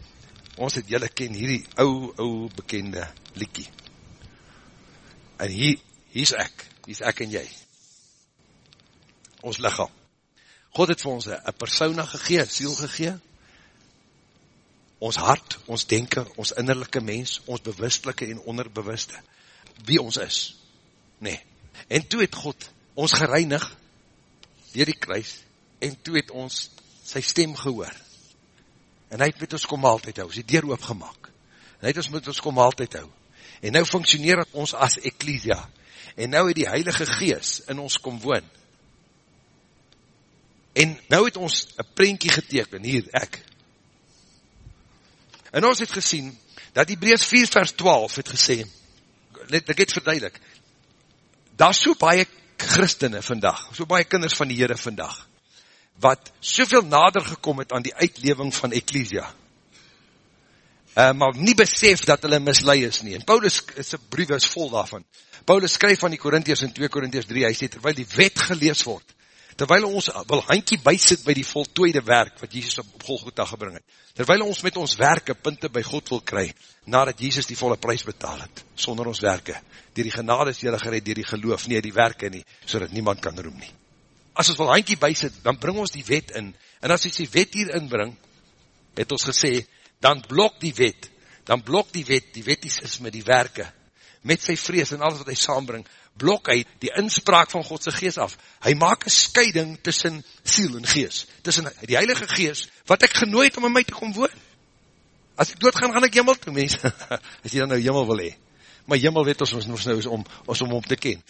ons het jylle ken hierdie ou, ou bekende liekie. En hier, hier is ek, hier is ek en jy. Ons lichaam. God het vir ons een persona gegee, siel gegee, ons hart, ons denken, ons innerlijke mens, ons bewustelike en onderbewuste, wie ons is. Nee. En toe het God ons gereinig, dier die kruis, en toe het ons sy stem gehoor. En hy het met ons kom altijd hou, sy deur oopgemaak. En hy het ons met ons kom altijd hou. En nou functioneer het ons as ecclesia, en nou het die heilige gees in ons kom woon, en nou het ons een prentje geteken, hier, ek, en ons het gesien, dat die brees 4 vers 12 het gesê, let, ek het verduidelik, daar so baie christene vandag, so baie kinders van die Heere vandag, wat soveel nader gekom het aan die uitleving van Ecclesia, uh, maar nie besef dat hulle mislui is nie, en Paulus, sy brief is vol daarvan, Paulus skryf van die Korintiërs in 2 Korintiërs 3, hy sê, terwyl die wet gelees word, terwyl ons wil handkie bysit by die voltooide werk, wat Jesus op Golgotha gebring het, terwyl ons met ons werke punte by God wil kry, nadat Jesus die volle prijs betaal het, sonder ons werke, dier die genade is jylle gered, dier die geloof, nie die werke nie, so niemand kan roem nie. As ons wil handkie bysit, dan bring ons die wet in, en as ons die wet hier inbring, het ons gesê, dan blok die wet, dan blok die wet, die wettisisme, die werke, met sy vrees en alles wat hy saambring, blok hy die inspraak van Godse geest af. Hy maak een scheiding tussen siel en geest, tussen die heilige geest, wat ek genooi het om in my te kom woon. As ek doodgaan, gaan ek jimmel toe, mens. As jy dan nou jimmel wil hee. Maar jimmel weet ons, ons nou is om, ons om om te ken.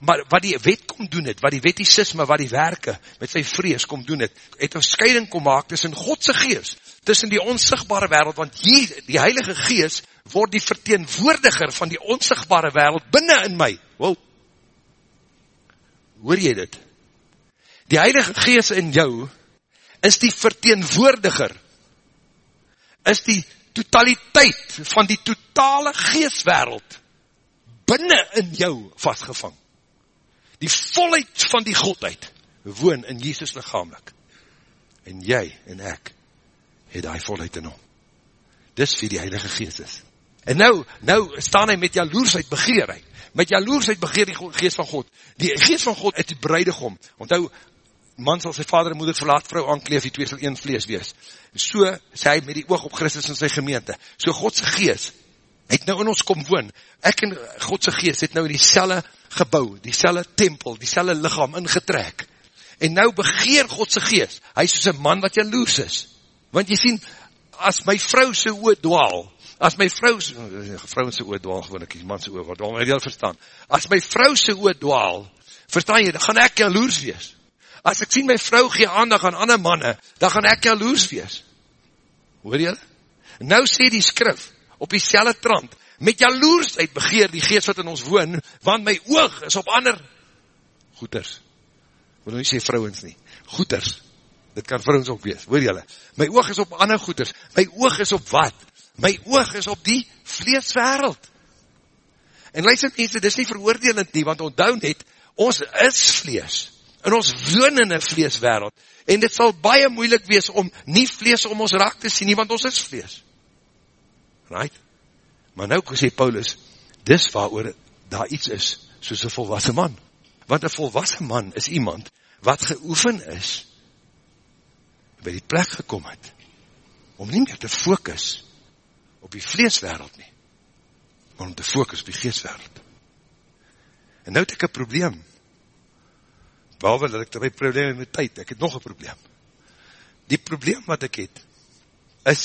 Maar wat die wet kom doen het, wat die wettisisme, wat die werke met sy vrees kom doen het, het een scheiding kom maak tussen Godse geest, tussen die onsigbare wereld, want hier, die heilige geest, word die verteenwoordiger van die onsigbare wereld binnen in my. Wow. Hoor jy dit? Die heilige geest in jou, is die verteenwoordiger, is die totaliteit van die totale geestwereld, binnen in jou vastgevang die volheid van die Godheid woon in Jesus lichamlik. En jy en ek het die volheid in hom. Dis wie die Heilige Geest is. En nou, nou staan hy met jaloersheid begeer hy. Met jaloersheid begeer die Geest van God. Die Geest van God het die bruidegom. Onthou, man sal sy vader en moeder verlaat, vrou aankleef, die twee sal een vlees wees. So sê hy met die oog op Christus en sy gemeente. So Godse Geest het nou in ons kom woon. Ek en Godse Geest het nou in die selle gebouw, die selle tempel, die selle lichaam ingetrek. En nou begeer Godse geest, hy is soos een man wat jaloers is. Want jy sien, as my vrou sy oor dwaal, as my vrou, vrou sy oor dwaal, gewoon ek die man sy oor, wat dwaal, my heel verstaan. As my vrou sy oor dwaal, verstaan jy, dan gaan ek jaloers wees. As ek sien my vrou gee aandag aan ander manne, dan gaan ek jaloers wees. Hoor jy? Nou sê die skrif, op die selle trant, met jaloersheid begeer die geest wat in ons woon, want my oog is op ander goeders. Wil nie sê vrouwens nie, goeders. Dit kan vrouwens ook wees, hoor jylle. My oog is op ander goeders. My oog is op wat? My oog is op die vleeswereld. En luister mense, dit is nie veroordelend nie, want onthou net, ons is vlees. En ons woon in een vleeswereld. En dit sal baie moeilik wees om nie vlees om ons raak te sien nie, want ons is vlees. Right? Maar nou sê Paulus, dis waar daar iets is, soos een volwassen man. Want een volwassen man is iemand, wat geoefen is, by die plek gekom het, om nie meer te focus op die vleeswereld nie, maar om te focus op die geestwereld. En nou het ek een probleem, behalwe dat ek daarby probleem met tyd, ek het nog een probleem. Die probleem wat ek het, is,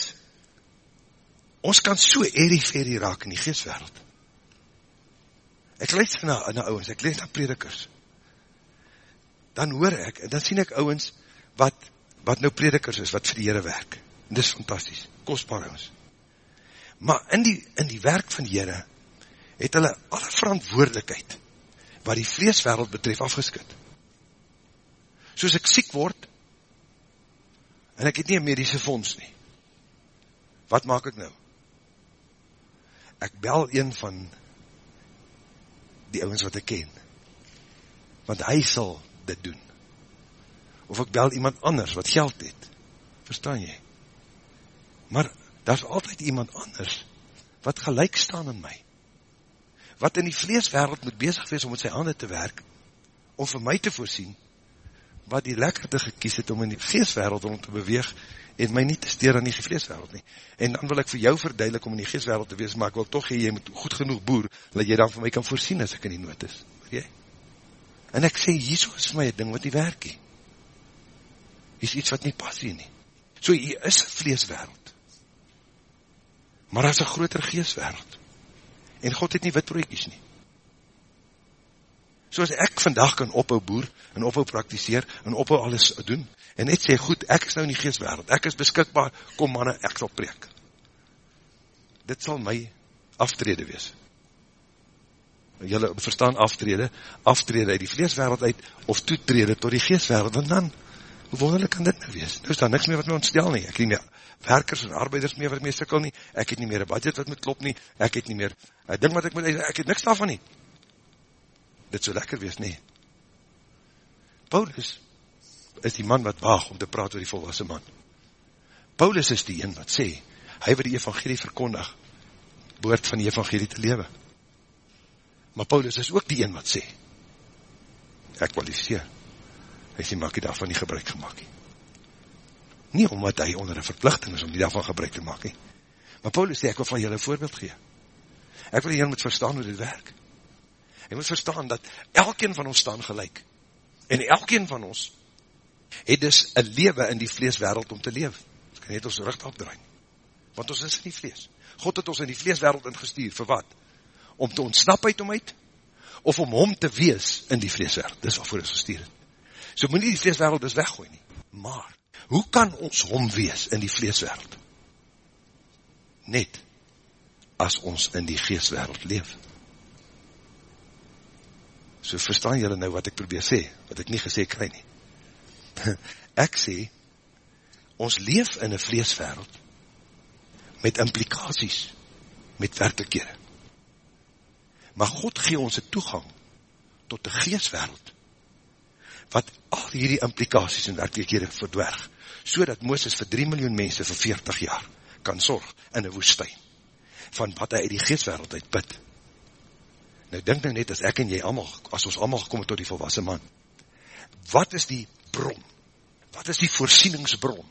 ons kan so eri-feri raak in die geestwereld. Ek lees na, na ouwens, ek lees na predikers. Dan hoor ek, en dan sien ek ouwens, wat, wat nou predikers is, wat vir die Heere werk. En dis fantastisch, kostbaar ouwens. Maar in die, in die werk van die Heere, het hulle alle verantwoordelikheid, wat die vleeswereld betref, afgeskid. Soos ek siek word, en ek het nie een medische fonds nie. Wat maak ek nou? ek bel een van die ouwens wat ek ken, want hy sal dit doen. Of ek bel iemand anders wat geld het, verstaan jy? Maar daar is altyd iemand anders wat gelijk staan in my, wat in die vleeswereld moet bezig wees om met sy handen te werk, om vir my te voorsien, wat die lekkerde gekies het om in die geestwereld rond te beweeg, en my nie te steer aan die vleeswereld nie. En dan wil ek vir jou verduidelik om in die geestwereld te wees, maar ek wil toch jy moet goed genoeg boer, dat jy dan vir my kan voorsien as ek in die nood is. Jy? En ek sê, hier is vir my een ding wat nie werk nie. Hier is iets wat nie pas nie. So hier is vleeswereld. Maar daar is een groter geestwereld. En God het nie witroekies nie. So as ek vandag kan ophou boer, en ophou praktiseer, en ophou alles doen, en net sê, goed, ek is nou in die geestwereld, ek is beskikbaar, kom manne, ek sal preek. Dit sal my aftrede wees. Julle verstaan aftrede, aftrede uit die vleeswereld uit, of toetrede tot die geestwereld, want dan, hoe wonderlik kan dit nou wees? Nou is daar niks meer wat my ontstel nie, ek het nie meer werkers en arbeiders meer wat my sikkel nie, ek het nie meer een budget wat my klop nie, ek het nie meer, een ding wat ek moet, ek het niks daarvan nie. Dit so lekker wees, nie. Paulus, is die man wat waag om te praat oor die volwassen man. Paulus is die een wat sê, hy wat die evangelie verkondig, boord van die evangelie te lewe. Maar Paulus is ook die een wat sê, ek kwalificeer, hy sê, maak jy daarvan nie gebruik gemaakt nie. Nie omdat hy onder een verplichting is om die daarvan gebruik te maak. Nie. Maar Paulus sê, ek wil van julle voorbeeld gee. Ek wil julle moet verstaan hoe dit werk. Ek moet verstaan dat elkeen van ons staan gelijk. En elkeen van ons het dus een lewe in die vleeswereld om te leef. Ons kan net ons rug afdraai. Want ons is in die vlees. God het ons in die vleeswereld ingestuur, vir wat? Om te ontsnap uit om uit, of om hom te wees in die vleeswereld. Dis wat voor ons gestuur het. So moet nie die vleeswereld dus weggooi nie. Maar, hoe kan ons hom wees in die vleeswereld? Net, as ons in die geestwereld leef. So verstaan julle nou wat ek probeer sê, wat ek nie gesê kry nie. Ek sê, ons leef in een vleeswereld, met implikaties, met werkelikhede. Maar God gee ons een toegang, tot die geestwereld, wat al hierdie implikaties en werkelikhede verdwerg, so dat Mooses vir 3 miljoen mense vir 40 jaar kan sorg in een woestijn, van wat hy uit die geestwereld uit bid. Nou denk nou net, as ek en jy allemaal, as ons allemaal gekom tot die volwassen man, wat is die bron, wat is die voorsieningsbron,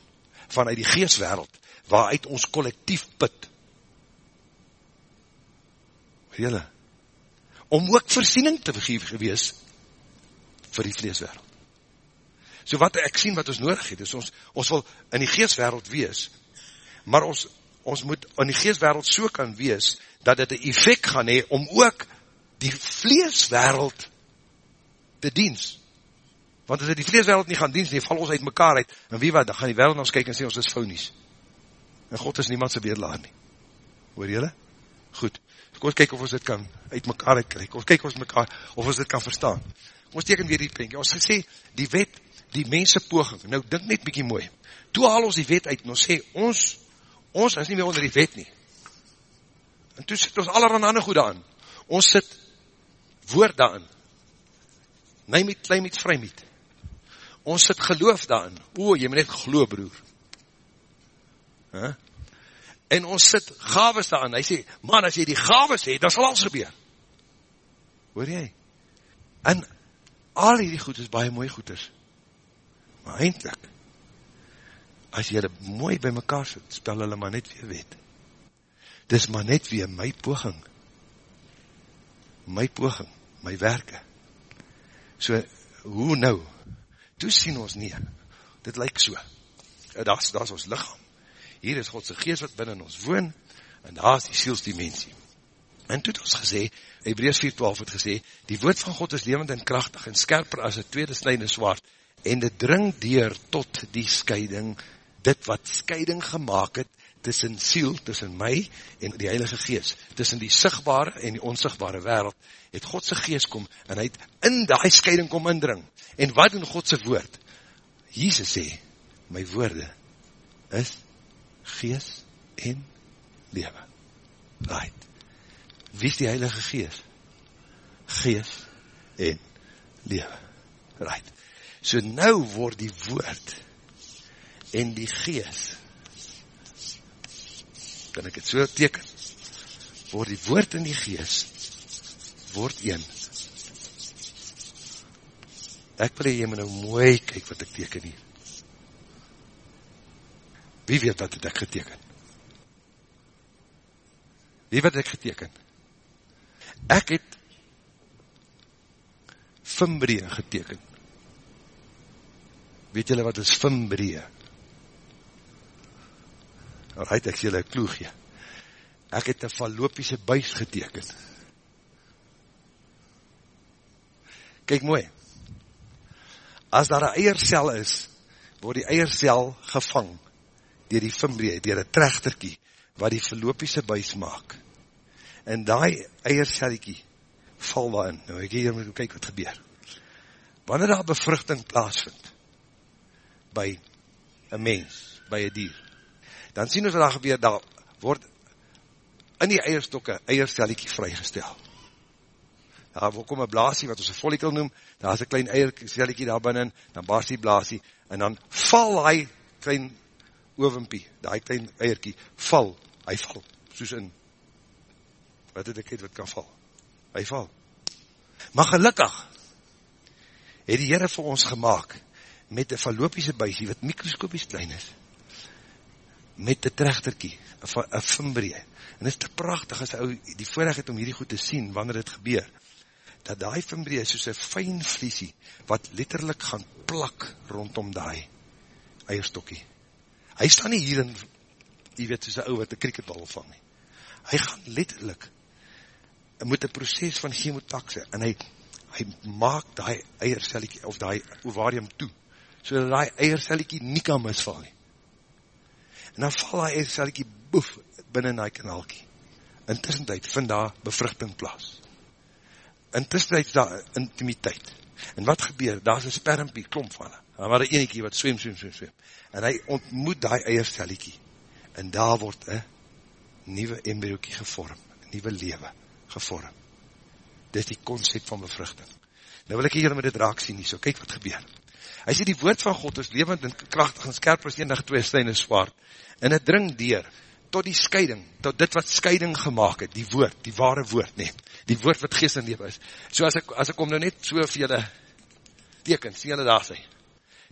vanuit die geestwereld, waaruit ons collectief bid. Jylle, om ook voorsiening te vergeef gewees, vir die vleeswereld. So wat ek sien wat ons nodig het, is ons, ons wil in die geestwereld wees, maar ons, ons moet in die geestwereld so kan wees, dat het een effect gaan hee, om ook die vleeswereld te diens. Want as die vleeswereld nie gaan diens nie, val ons uit mekaar uit, en wie wat, dan gaan die wereld ons kyk en sê, ons is founies. En God is niemand sy weerlaar nie. Hoor jylle? Goed. Kom ons kyk of ons dit kan uit mekaar uitkryk. Kom ons kyk of ons, mekaar, of ons dit kan verstaan. Kom ons teken weer die prentje. Ons gesê, die wet, die mense poging. Nou, dink net bykie mooi. Toe haal ons die wet uit, en ons sê, ons, ons is nie meer onder die wet nie. En toe sit ons allerhande ander goede aan. Ons sit woord daarin. Nijmiet, kleimiet, vrymiet. Ons sit geloof daarin. O, jy moet net geloof, broer. Huh? En ons sit gaves daarin. Hy sê, man, as jy die gaves het, dan sal alles gebeur. Hoor jy? En al die goed is baie mooi goeders. Maar eindelijk, as jy mooi by mekaar sit, spel hulle maar net weer wet. Dis maar net weer my poging. My poging, my werke. So, hoe nou? Toe sien ons nie. Dit lyk so. Dat is ons lichaam hier is Godse geest wat binnen ons woon, en daar is die sielsdimensie. En toe het ons gesê, Hebreus 4.12 het gesê, die woord van God is levend en krachtig en skerper as een tweede snijde zwaard, en dit dring deur tot die scheiding, dit wat scheiding gemaakt het, tussen siel, tussen my en die heilige geest, tussen die sigtbare en die onsigbare wereld, het Godse geest kom, en hy het in die scheiding kom indring, en wat doen Godse woord? Jesus sê, my woorde is gees en lewe. Right. Wie is die heilige gees? Gees en lewe. Right. So nou word die woord en die gees kan ek het so teken word die woord en die gees word een ek wil jy my nou mooi kyk wat ek teken hier Wie weet wat het ek geteken? Wie wat ek geteken? Ek het Fimbree geteken. Weet julle wat is Fimbree? Alright, ek sê julle kloegje. Ek het een fallopiese buis geteken. Kijk mooi. As daar een eiersel is, word die eiersel gevang dier die fimbree, dier een trechterkie, wat die verloopiese buis maak. En die eierseliekie val daarin. Nou ek hier moet kyk wat gebeur. Wanneer daar bevruchting plaasvind, by een mens, by een dier, dan sien ons wat daar gebeur, daar word in die eierstokke eierseliekie vrygestel. Daar kom een blaasie, wat ons een follikel noem, daar is een klein eierseliekie daar binnen, dan baas die blaasie, en dan val hy klein ovenpie, die klein eierkie, val, hy val, soos in, wat het ek het wat kan val, hy val. Maar gelukkig, het die Heere vir ons gemaakt, met een fallopiese buisie, wat mikroskopies klein is, met een trechterkie, een fimbrie, en is te prachtig as ou die voorrecht het om hierdie goed te sien, wanneer dit gebeur, dat die fimbrie is soos een fijn vliesie, wat letterlijk gaan plak rondom die eierstokkie. Hy staan nie hier in, jy weet, soos een ou wat een krieketbal vang nie. Hy gaan letterlijk, moet een proces van chemotaxe, en hy, hy maak die eierseliekie, of die ovarium toe, so dat die eierseliekie nie kan misval nie. En dan val die eierseliekie boef binnen die kanaalkie. Intussen tyd vind daar bevruchting plaas. Intussen tyd is daar intimiteit. En wat gebeur? Daar is een spermpie, klomp van hulle. En waar die eniekie wat swem, swem, swem, swem. En hy ontmoet die eierseliekie. En daar word een nieuwe embryokie gevorm, een nieuwe lewe gevorm. Dit is die concept van bevruchting. Nou wil ek hier met dit raak sien nie, so kyk wat gebeur. Hy sê die woord van God is levend en krachtig en skerp as enig twee steine zwaard. En het dring deur tot die scheiding, tot dit wat scheiding gemaakt het, die woord, die ware woord, nee, die woord wat geest in leven is. So as ek, as ek om nou net so vir julle teken, sien julle daar sê,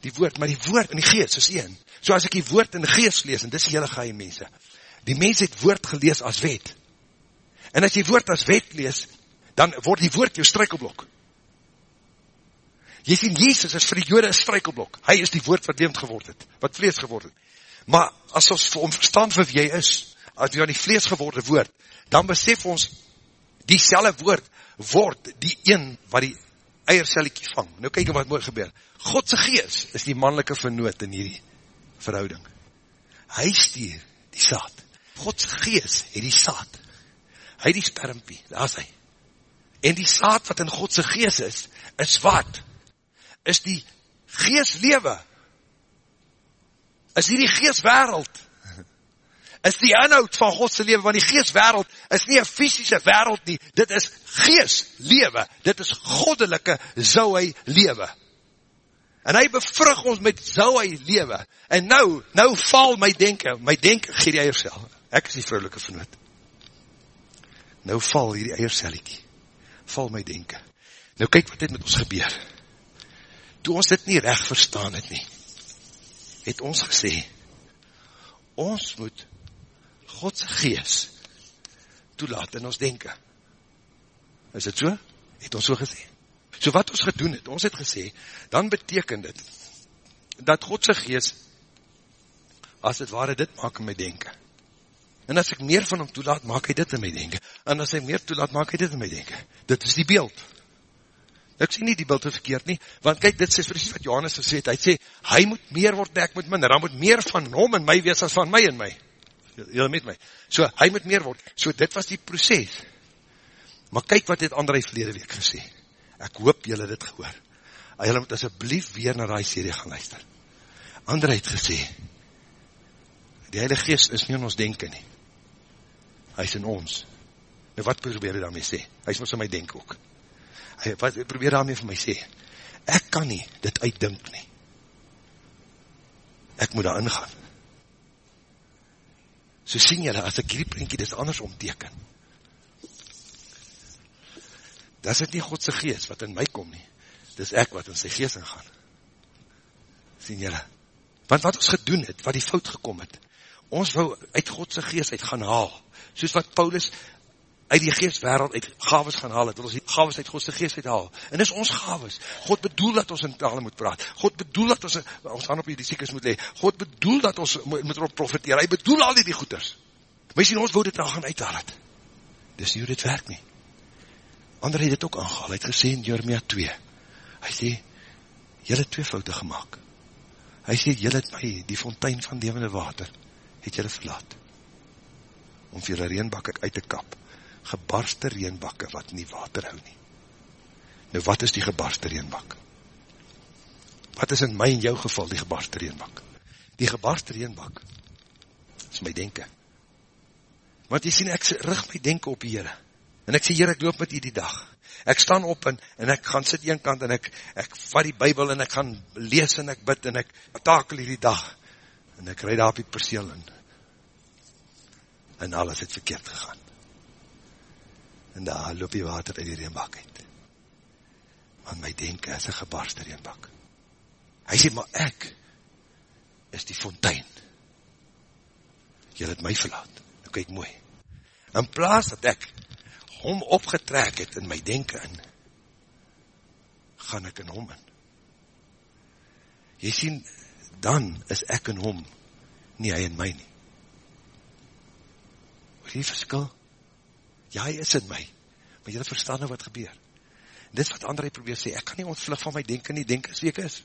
die woord, maar die woord in die geest is een. So as ek die woord in die geest lees, en dis die hele geheim mense, die mens het woord gelees as wet. En as jy woord as wet lees, dan word die woord jou strykelblok. Jy sien, Jezus is vir die jode een strykelblok. Hy is die woord wat leemd geword het, wat vlees geword het. Maar as ons om verstaan vir wie jy is, as jy aan die vlees geworde woord, dan besef ons, die selle woord word die een wat die eierseliekie vang. Nou kyk wat mooi gebeur. Godse gees is die mannelike vernoot in hierdie verhouding. Hy stuur die saad. Godse gees het die saad. Hy die spermpie, daar is hy. En die saad wat in Godse gees is, is wat? Is die geestlewe, is die geestwereld, is die inhoud van Godse lewe, want die geestwereld is nie een fysische wereld nie, dit is geestlewe, dit is goddelike zouwe lewe. En hy bevrug ons met zouwe lewe, en nou, nou val my denken, my denken gee die eiersel, ek is die vrouwelike vernoot. Nou val hier die eierseliekie, val my denken. Nou kyk wat dit met ons gebeur toe ons dit nie recht verstaan het nie, het ons gesê, ons moet Godse gees toelaat in ons denken. Is dit so? Het ons so gesê. So wat ons gedoen het, ons het gesê, dan beteken dit, dat Godse gees, as het ware dit maak in my denken. En as ek meer van hom toelaat, maak hy dit in my denken. En as hy meer toelaat, maak hy dit in my denken. Dit is die beeld. Ek sê nie die beeld is verkeerd nie, want kyk, dit is precies wat Johannes gesê het, hy sê, hy moet meer word, ek moet minder, hy moet meer van hom en my wees as van my en my. Julle met my. So, hy moet meer word. So, dit was die proces. Maar kyk wat het André verlede week gesê. Ek hoop julle dit gehoor. Julle moet asjeblief weer na die serie gaan luister. André het gesê, die Heilige Geest is nie in ons denken nie. Hy is in ons. Nou wat probeer hy daarmee sê? Hy is ons in my denken ook wat probeer daarmee vir my sê, ek kan nie dit uitdink nie. Ek moet daar ingaan. So sien jylle, as ek hierdie prentje dit anders omteken, dat is nie Godse geest wat in my kom nie, dit is ek wat in sy geest ingaan. Sien jylle, want wat ons gedoen het, wat die fout gekom het, ons wou uit Godse geest uit gaan haal, soos wat Paulus uit die geestwereld uit gaves gaan haal, het wil ons die gaves uit Godse geest uit haal. En dis ons gaves. God bedoel dat ons in tale moet praat. God bedoel dat ons, ons aan op die siekers moet lee. God bedoel dat ons moet erop profiteer. Hy bedoel al die, die goeders. Maar sien, ons wou dit al gaan uithaal het. Dis nie hoe dit werk nie. Ander het dit ook aangehaal. Hy het gesê in Jeremia 2. Hy sê, jylle twee foute gemaakt. Hy sê, jylle het my, die fontein van levende water, het jylle verlaat. Om vir jylle reenbak uit te kap gebarste reenbakke wat nie water hou nie. Nou wat is die gebarste reenbak? Wat is in my en jou geval die gebarste reenbak? Die gebarste reenbak is my denken. Want jy sien, ek rig my denken op die Heere. En ek sê, Heere, ek loop met die die dag. Ek staan op en, en ek gaan sit een kant en ek, ek vat die bybel en ek gaan lees en ek bid en ek takel die dag. En ek rijd daar op die perseel en, en alles het verkeerd gegaan en daar loop die water uit die reenbak uit. Want my denken is een gebarste reenbak. Hy sê, maar ek is die fontein jy het my verlaat. Nou kyk mooi. In plaas dat ek hom opgetrek het in my denken in, gaan ek in hom in. Jy sien, dan is ek in hom, nie hy in my nie. Hoor die verskil? Ja, hy is in my, maar jy verstaan nou wat gebeur. En dit is wat André probeer sê, ek kan nie ontvlug van my denken nie, denken is wie ek is.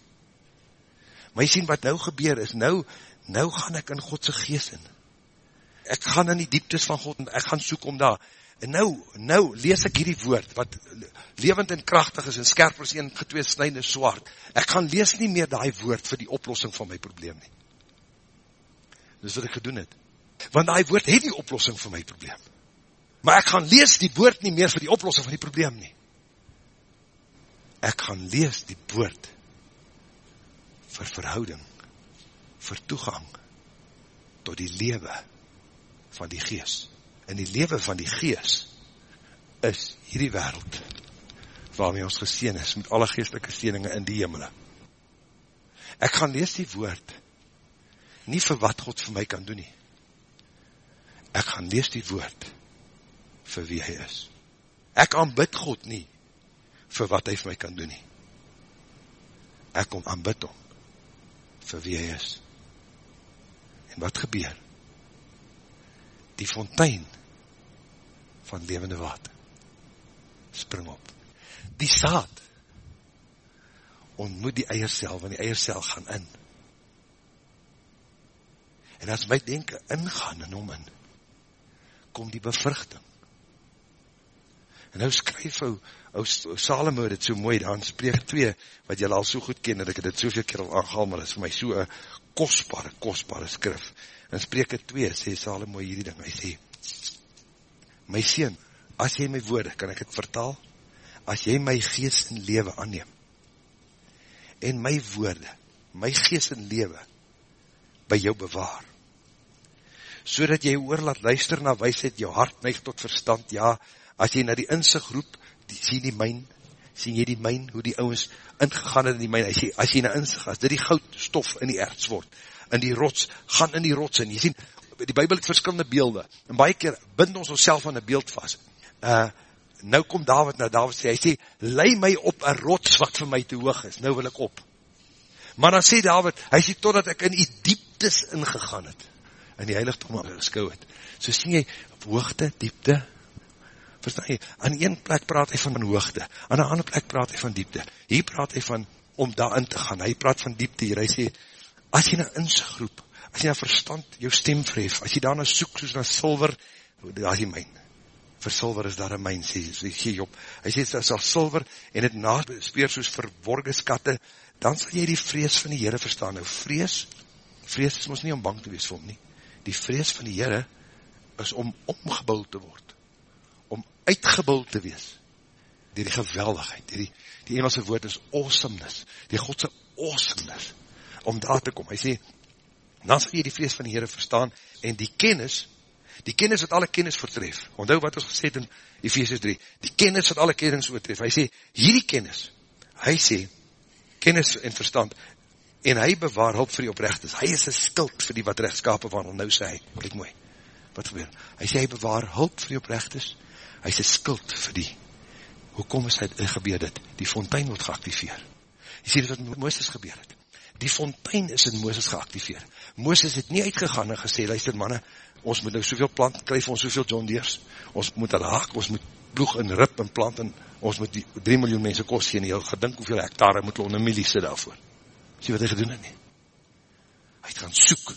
Maar jy sien wat nou gebeur is, nou, nou gaan ek in Godse geest in. Ek gaan in die dieptes van God, ek gaan soek om daar, en nou, nou lees ek hierdie woord, wat levend en krachtig is, en skerp as een getwee snijde zwaard, ek gaan lees nie meer die woord vir die oplossing van my probleem nie. Dis wat ek gedoen het. Want die woord het die oplossing vir my probleem. Maar ek gaan lees die woord nie meer vir die oplossing van die probleem nie. Ek gaan lees die woord vir verhouding, vir toegang tot die lewe van die gees. En die lewe van die gees is hierdie wereld waarmee ons geseen is, met alle geestelike seeninge in die hemel. Ek gaan lees die woord nie vir wat God vir my kan doen nie. Ek gaan lees die woord vir wie hy is. Ek aanbid God nie vir wat hy vir my kan doen nie. Ek kom aanbid hom vir wie hy is. En wat gebeur? Die fontein van levende water spring op. Die saad ontmoet die eiersel, want die eiersel gaan in. En as my denken ingaan in hom in, kom die bevruchting. En nou skryf ou, ou Salomo dit so mooi, daar in spreek 2, wat jy al so goed ken, dat ek dit soveel keer al aangehaal, maar dit is vir my so een kostbare, kostbare skrif. In spreek 2, sê Salomo hierdie ding, hy sê, My sien, as jy my woorde, kan ek het vertaal, as jy my geest en lewe aanneem, en my woorde, my geest en lewe, by jou bewaar, so dat jy oor laat luister na wijsheid, jou hart neig tot verstand, ja, as jy na die inzicht roep, die, sien die myn, sien jy die myn, hoe die ouwens ingegaan in die myn, as jy, as jy na inzicht, as dit die goudstof in die erts word, in die rots, gaan in die rots in, jy sien, die bybel het verskillende beelde, en baie keer bind ons ons aan een beeld vast, uh, nou kom David na David sê, hy sê, lei my op een rots wat vir my te hoog is, nou wil ek op, maar dan sê David, hy sê, totdat ek in die dieptes ingegaan het, in die heiligdom geskou het, so sien jy, op hoogte, diepte, verstaan jy, aan een plek praat hy van hoogte, aan een ander plek praat hy van diepte, hier praat hy van, om daarin te gaan, hy praat van diepte hier, hy sê, as jy na inzicht roep, as jy na verstand jou stem vref, as jy daarna soek soos na silver, daar is die myn, vir silver is daar een myn, sê, sê, sê Job, hy sê, as al silver, en het naspeer soos verborgen skatte, dan sal jy die vrees van die Heere verstaan, nou vrees, vrees is ons nie om bang te wees vir hom nie, die vrees van die Heere, is om omgebouw te word, uitgebul te wees, dier die geweldigheid, dier die, die Engelse woord is awesomeness, die Godse awesomeness, om daar te kom, hy sê, dan sal jy die vrees van die Heere verstaan, en die kennis, die kennis wat alle kennis vertref, onthou wat ons gesê in Ephesians 3, die kennis wat alle kennis vertref, hy sê, hierdie kennis, hy sê, kennis en verstand, en hy bewaar hulp vir die oprechtes, hy is een skuld vir die wat rechtskapen wandel, nou sê hy, kijk mooi, wat gebeur, hy sê, hy bewaar hulp vir die oprechtes, hy een skuld vir die. Hoekom is hy gebeur dit? Die fontein word geactiveer. Jy sê wat met Mooses gebeur het. Die fontein is in Mooses geactiveer. Mooses het nie uitgegaan en gesê, luister manne, ons moet nou soveel plant, kryf ons soveel John Deers, ons moet al haak, ons moet ploeg en rip en plant en ons moet die 3 miljoen mense kost gee en jy gedink hoeveel hektare moet hulle in milie sit daarvoor. Sê wat hy gedoen het nie. Hy het gaan soek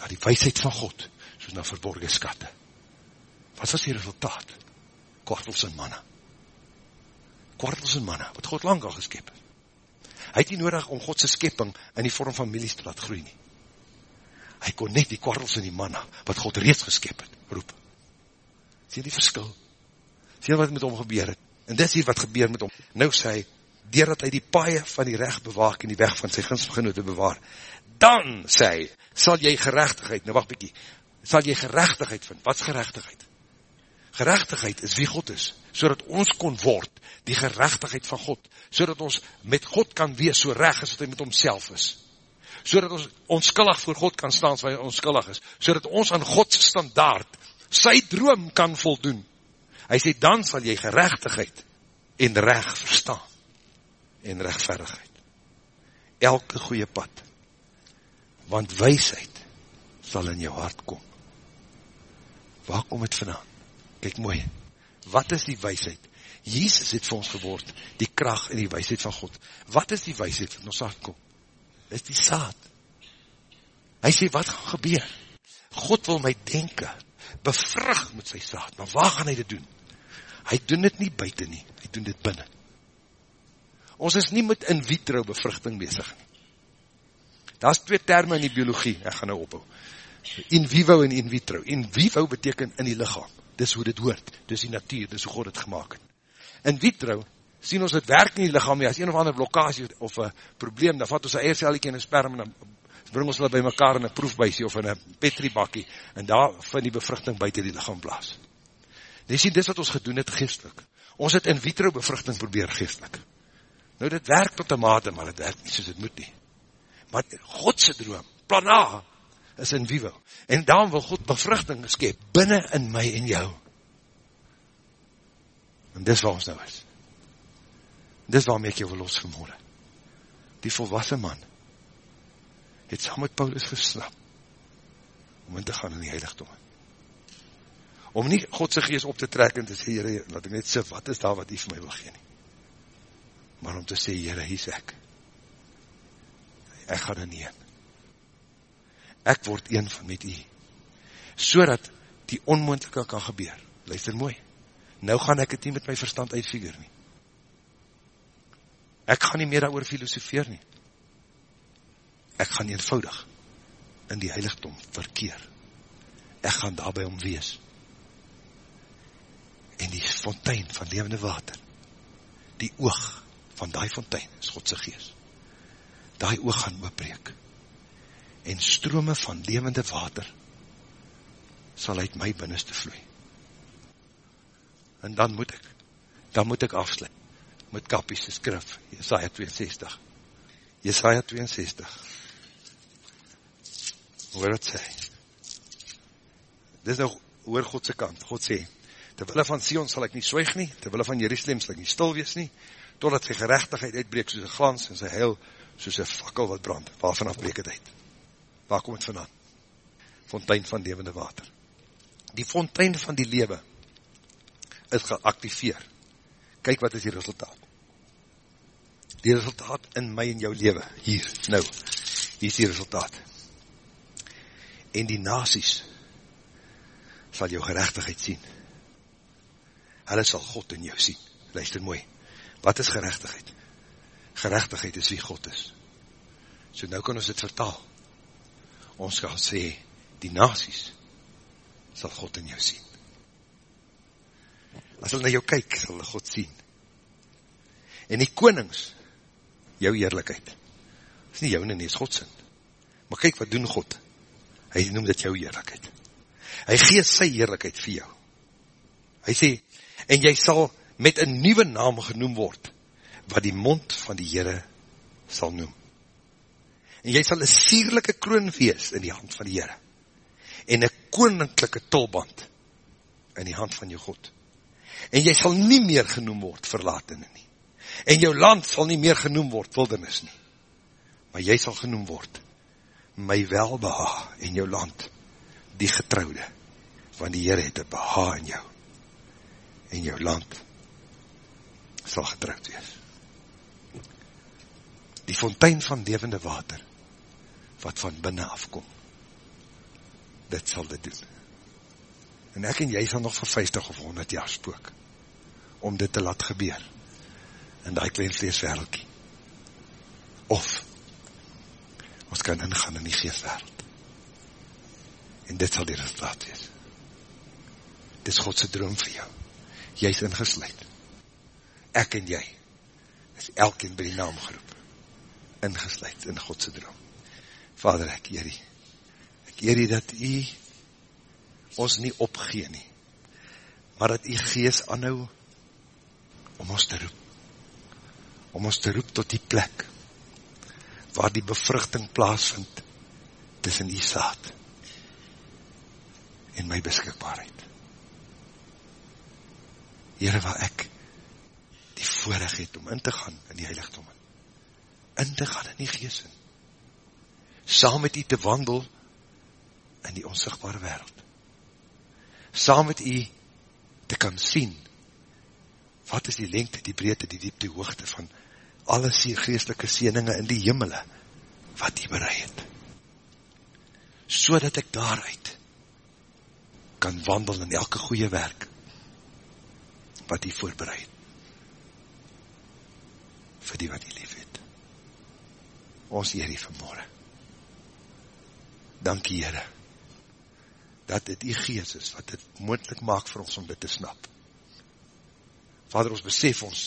na die wijsheid van God, soos na verborgen skatte. Wat was die resultaat? Kwartels en manne. Kwartels en manne, wat God lang al geskep het. Hy het nie nodig om Godse skepping in die vorm van milies te laat groei nie. Hy kon net die kwartels en die manne, wat God reeds geskep het, roep. Sien die verskil? Sien wat met hom gebeur het? En dit is hier wat gebeur met hom. Nou sê hy, doordat hy die paie van die recht bewaak en die weg van sy ginsgenote bewaar, dan sê hy, sal jy gerechtigheid, nou wacht bykie, sal jy gerechtigheid vind. Wat is gerechtigheid? Gerechtigheid is wie God is, so ons kon word, die gerechtigheid van God, so ons met God kan wees, so recht as wat hy met homself is, so ons onskullig voor God kan staan, so onskullig is, so ons aan Godse standaard, sy droom kan voldoen. Hy sê, dan sal jy gerechtigheid en recht verstaan, en rechtverdigheid. Elke goeie pad, want weisheid sal in jou hart kom. Waar kom het vandaan? Kijk mooi, wat is die weisheid? Jezus het vir ons geword, die kracht en die weisheid van God. Wat is die weisheid wat ons hart kom? Is die saad. Hy sê, wat gaan gebeur? God wil my denken, bevrug met sy saad, maar waar gaan hy dit doen? Hy doen dit nie buiten nie, hy doen dit binnen. Ons is nie met in vitro bevruchting bezig nie. Daar is twee termen in die biologie, ek gaan nou ophou. In vivo en in vitro. In vivo beteken in die lichaam. Dis hoe dit hoort. Dis die natuur, dis hoe God het gemaakt. In vitro, sien ons het werk in die lichaam, as een of ander blokkasie of een probleem, dan vat ons een eerseliekie in een sperm en dan bring ons hulle by mekaar in een proefbuisie of in een petribakkie en daar vind die bevruchting buiten die lichaam plaas. Jy sien, dis wat ons gedoen het geestelik. Ons het in vitro bevruchting probeer geestelik. Nou, dit werk tot een mate, maar dit werk nie soos het moet nie. Maar Godse droom, plan A, is in vivo. En daarom wil God bevruchting skep, binnen in my en jou. En dis waar ons nou is. Dis waarmee ek jou wil los vanmorgen. Die volwassen man het saam met Paulus gesnap om in te gaan in die heiligdom. Om nie Godse geest op te trek en te sê, Heere, laat ek net sê, wat is daar wat die vir my wil gee nie. Maar om te sê, Heere, hier is ek. Ek gaan in een. Ek word een van met u. So dat die onmoendelike kan gebeur. Luister mooi. Nou gaan ek het nie met my verstand uitfiguur nie. Ek gaan nie meer daar oor filosofeer nie. Ek gaan eenvoudig in die heiligdom verkeer. Ek gaan daarby om wees. En die fontein van levende water, die oog van die fontein is Godse geest. Die oog gaan oopbreek. En strome van levende water sal uit my binneste vloei. En dan moet ek, dan moet ek afsluit met kapies skrif, Jesaja 62. Jesaja 62. Hoor wat sê. Dit is nou hoor Godse kant. God sê, terwille van Sion sal ek nie swyg nie, terwille van Jerusalem sal ek nie stil wees nie, totdat sy gerechtigheid uitbreek soos een glans en sy heil soos een fakkel wat brand. Waar vanaf breek het uit? Waar kom het vandaan? Fontein van levende water. Die fontein van die lewe is geactiveer. Kyk wat is die resultaat. Die resultaat in my en jou lewe, hier, nou, hier is die resultaat. En die nasies sal jou gerechtigheid sien. Hulle sal God in jou sien. Luister mooi, wat is gerechtigheid? Gerechtigheid is wie God is. So nou kan ons dit vertaal. Ons gaan sê, die nasies sal God in jou sien. As hulle na jou kyk, sal hulle God sien. En die konings, jou eerlijkheid, is nie jou nie, is Godsin. Maar kyk wat doen God. Hy noem dit jou eerlijkheid. Hy geef sy eerlijkheid vir jou. Hy sê, en jy sal met een nieuwe naam genoem word, wat die mond van die Heere sal noem. En jy sal een sierlijke kroon wees in die hand van die Heere, en een koninklijke tolband in die hand van jou God en jy sal nie meer genoem word verlatene nie. En jou land sal nie meer genoem word wildernis nie. Maar jy sal genoem word my welbeha en jou land die getrouwde, want die Heer het een beha in jou en jou land sal getrouwd wees. Die fontein van levende water wat van binnen afkom dit sal dit doen en ek en jy sal nog vir 50 of 100 jaar spook, om dit te laat gebeur, in die klein vleeswerelkie. Of, ons kan ingaan in die geestwereld, en dit sal die resultaat wees. Dit is Godse droom vir jou. Jy is ingesluid. Ek en jy, is elkeen by die naam geroep, ingesluid in Godse droom. Vader, ek eer die, ek eer die dat jy ons nie opgee nie, maar dat die gees anhou om ons te roep, om ons te roep tot die plek, waar die bevruchting plaasvind, tussen die saad, en my beskikbaarheid. Heere, waar ek die voorig het om in te gaan in die heiligdom, in te gaan in die geesin, saam met u te wandel in die onzichtbare wereld, saam met u te kan sien, wat is die lengte, die breedte, die diepte, die hoogte van alle geestelike sieninge in die jimmele, wat die bereid het. So dat ek daaruit kan wandel in elke goeie werk, wat die voorbereid. Vir die wat die lief het. Ons Heer die vanmorgen. Dankie Heere, dat dit die gees is, wat dit moendlik maak vir ons om dit te snap. Vader, ons besef ons,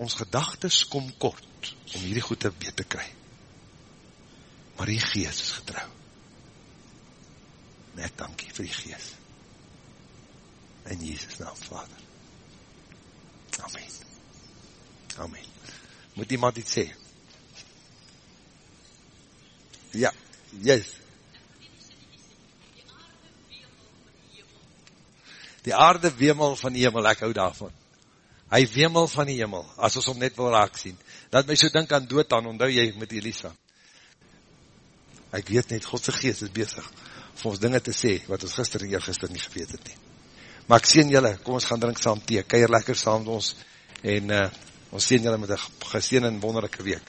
ons gedagtes kom kort, om hierdie goed te weet te kry. Maar die gees is getrouw. En ek dankie vir die gees. In Jesus naam, Vader. Amen. Amen. Moet iemand iets sê? Ja, yes. Die aarde wemel van die hemel, ek hou daarvan. Hy wemel van die hemel, as ons om net wil raak sien. Dat my so dink aan dood aan, onthou jy met Elisa. Ek weet net, Godse geest is bezig, vir ons dinge te sê, wat ons gister en gister nie geweet het nie. Maar ek sien julle, kom ons gaan drink saam thee, keir lekker saam met ons, en uh, ons sien julle met een geseen en wonderlijke week.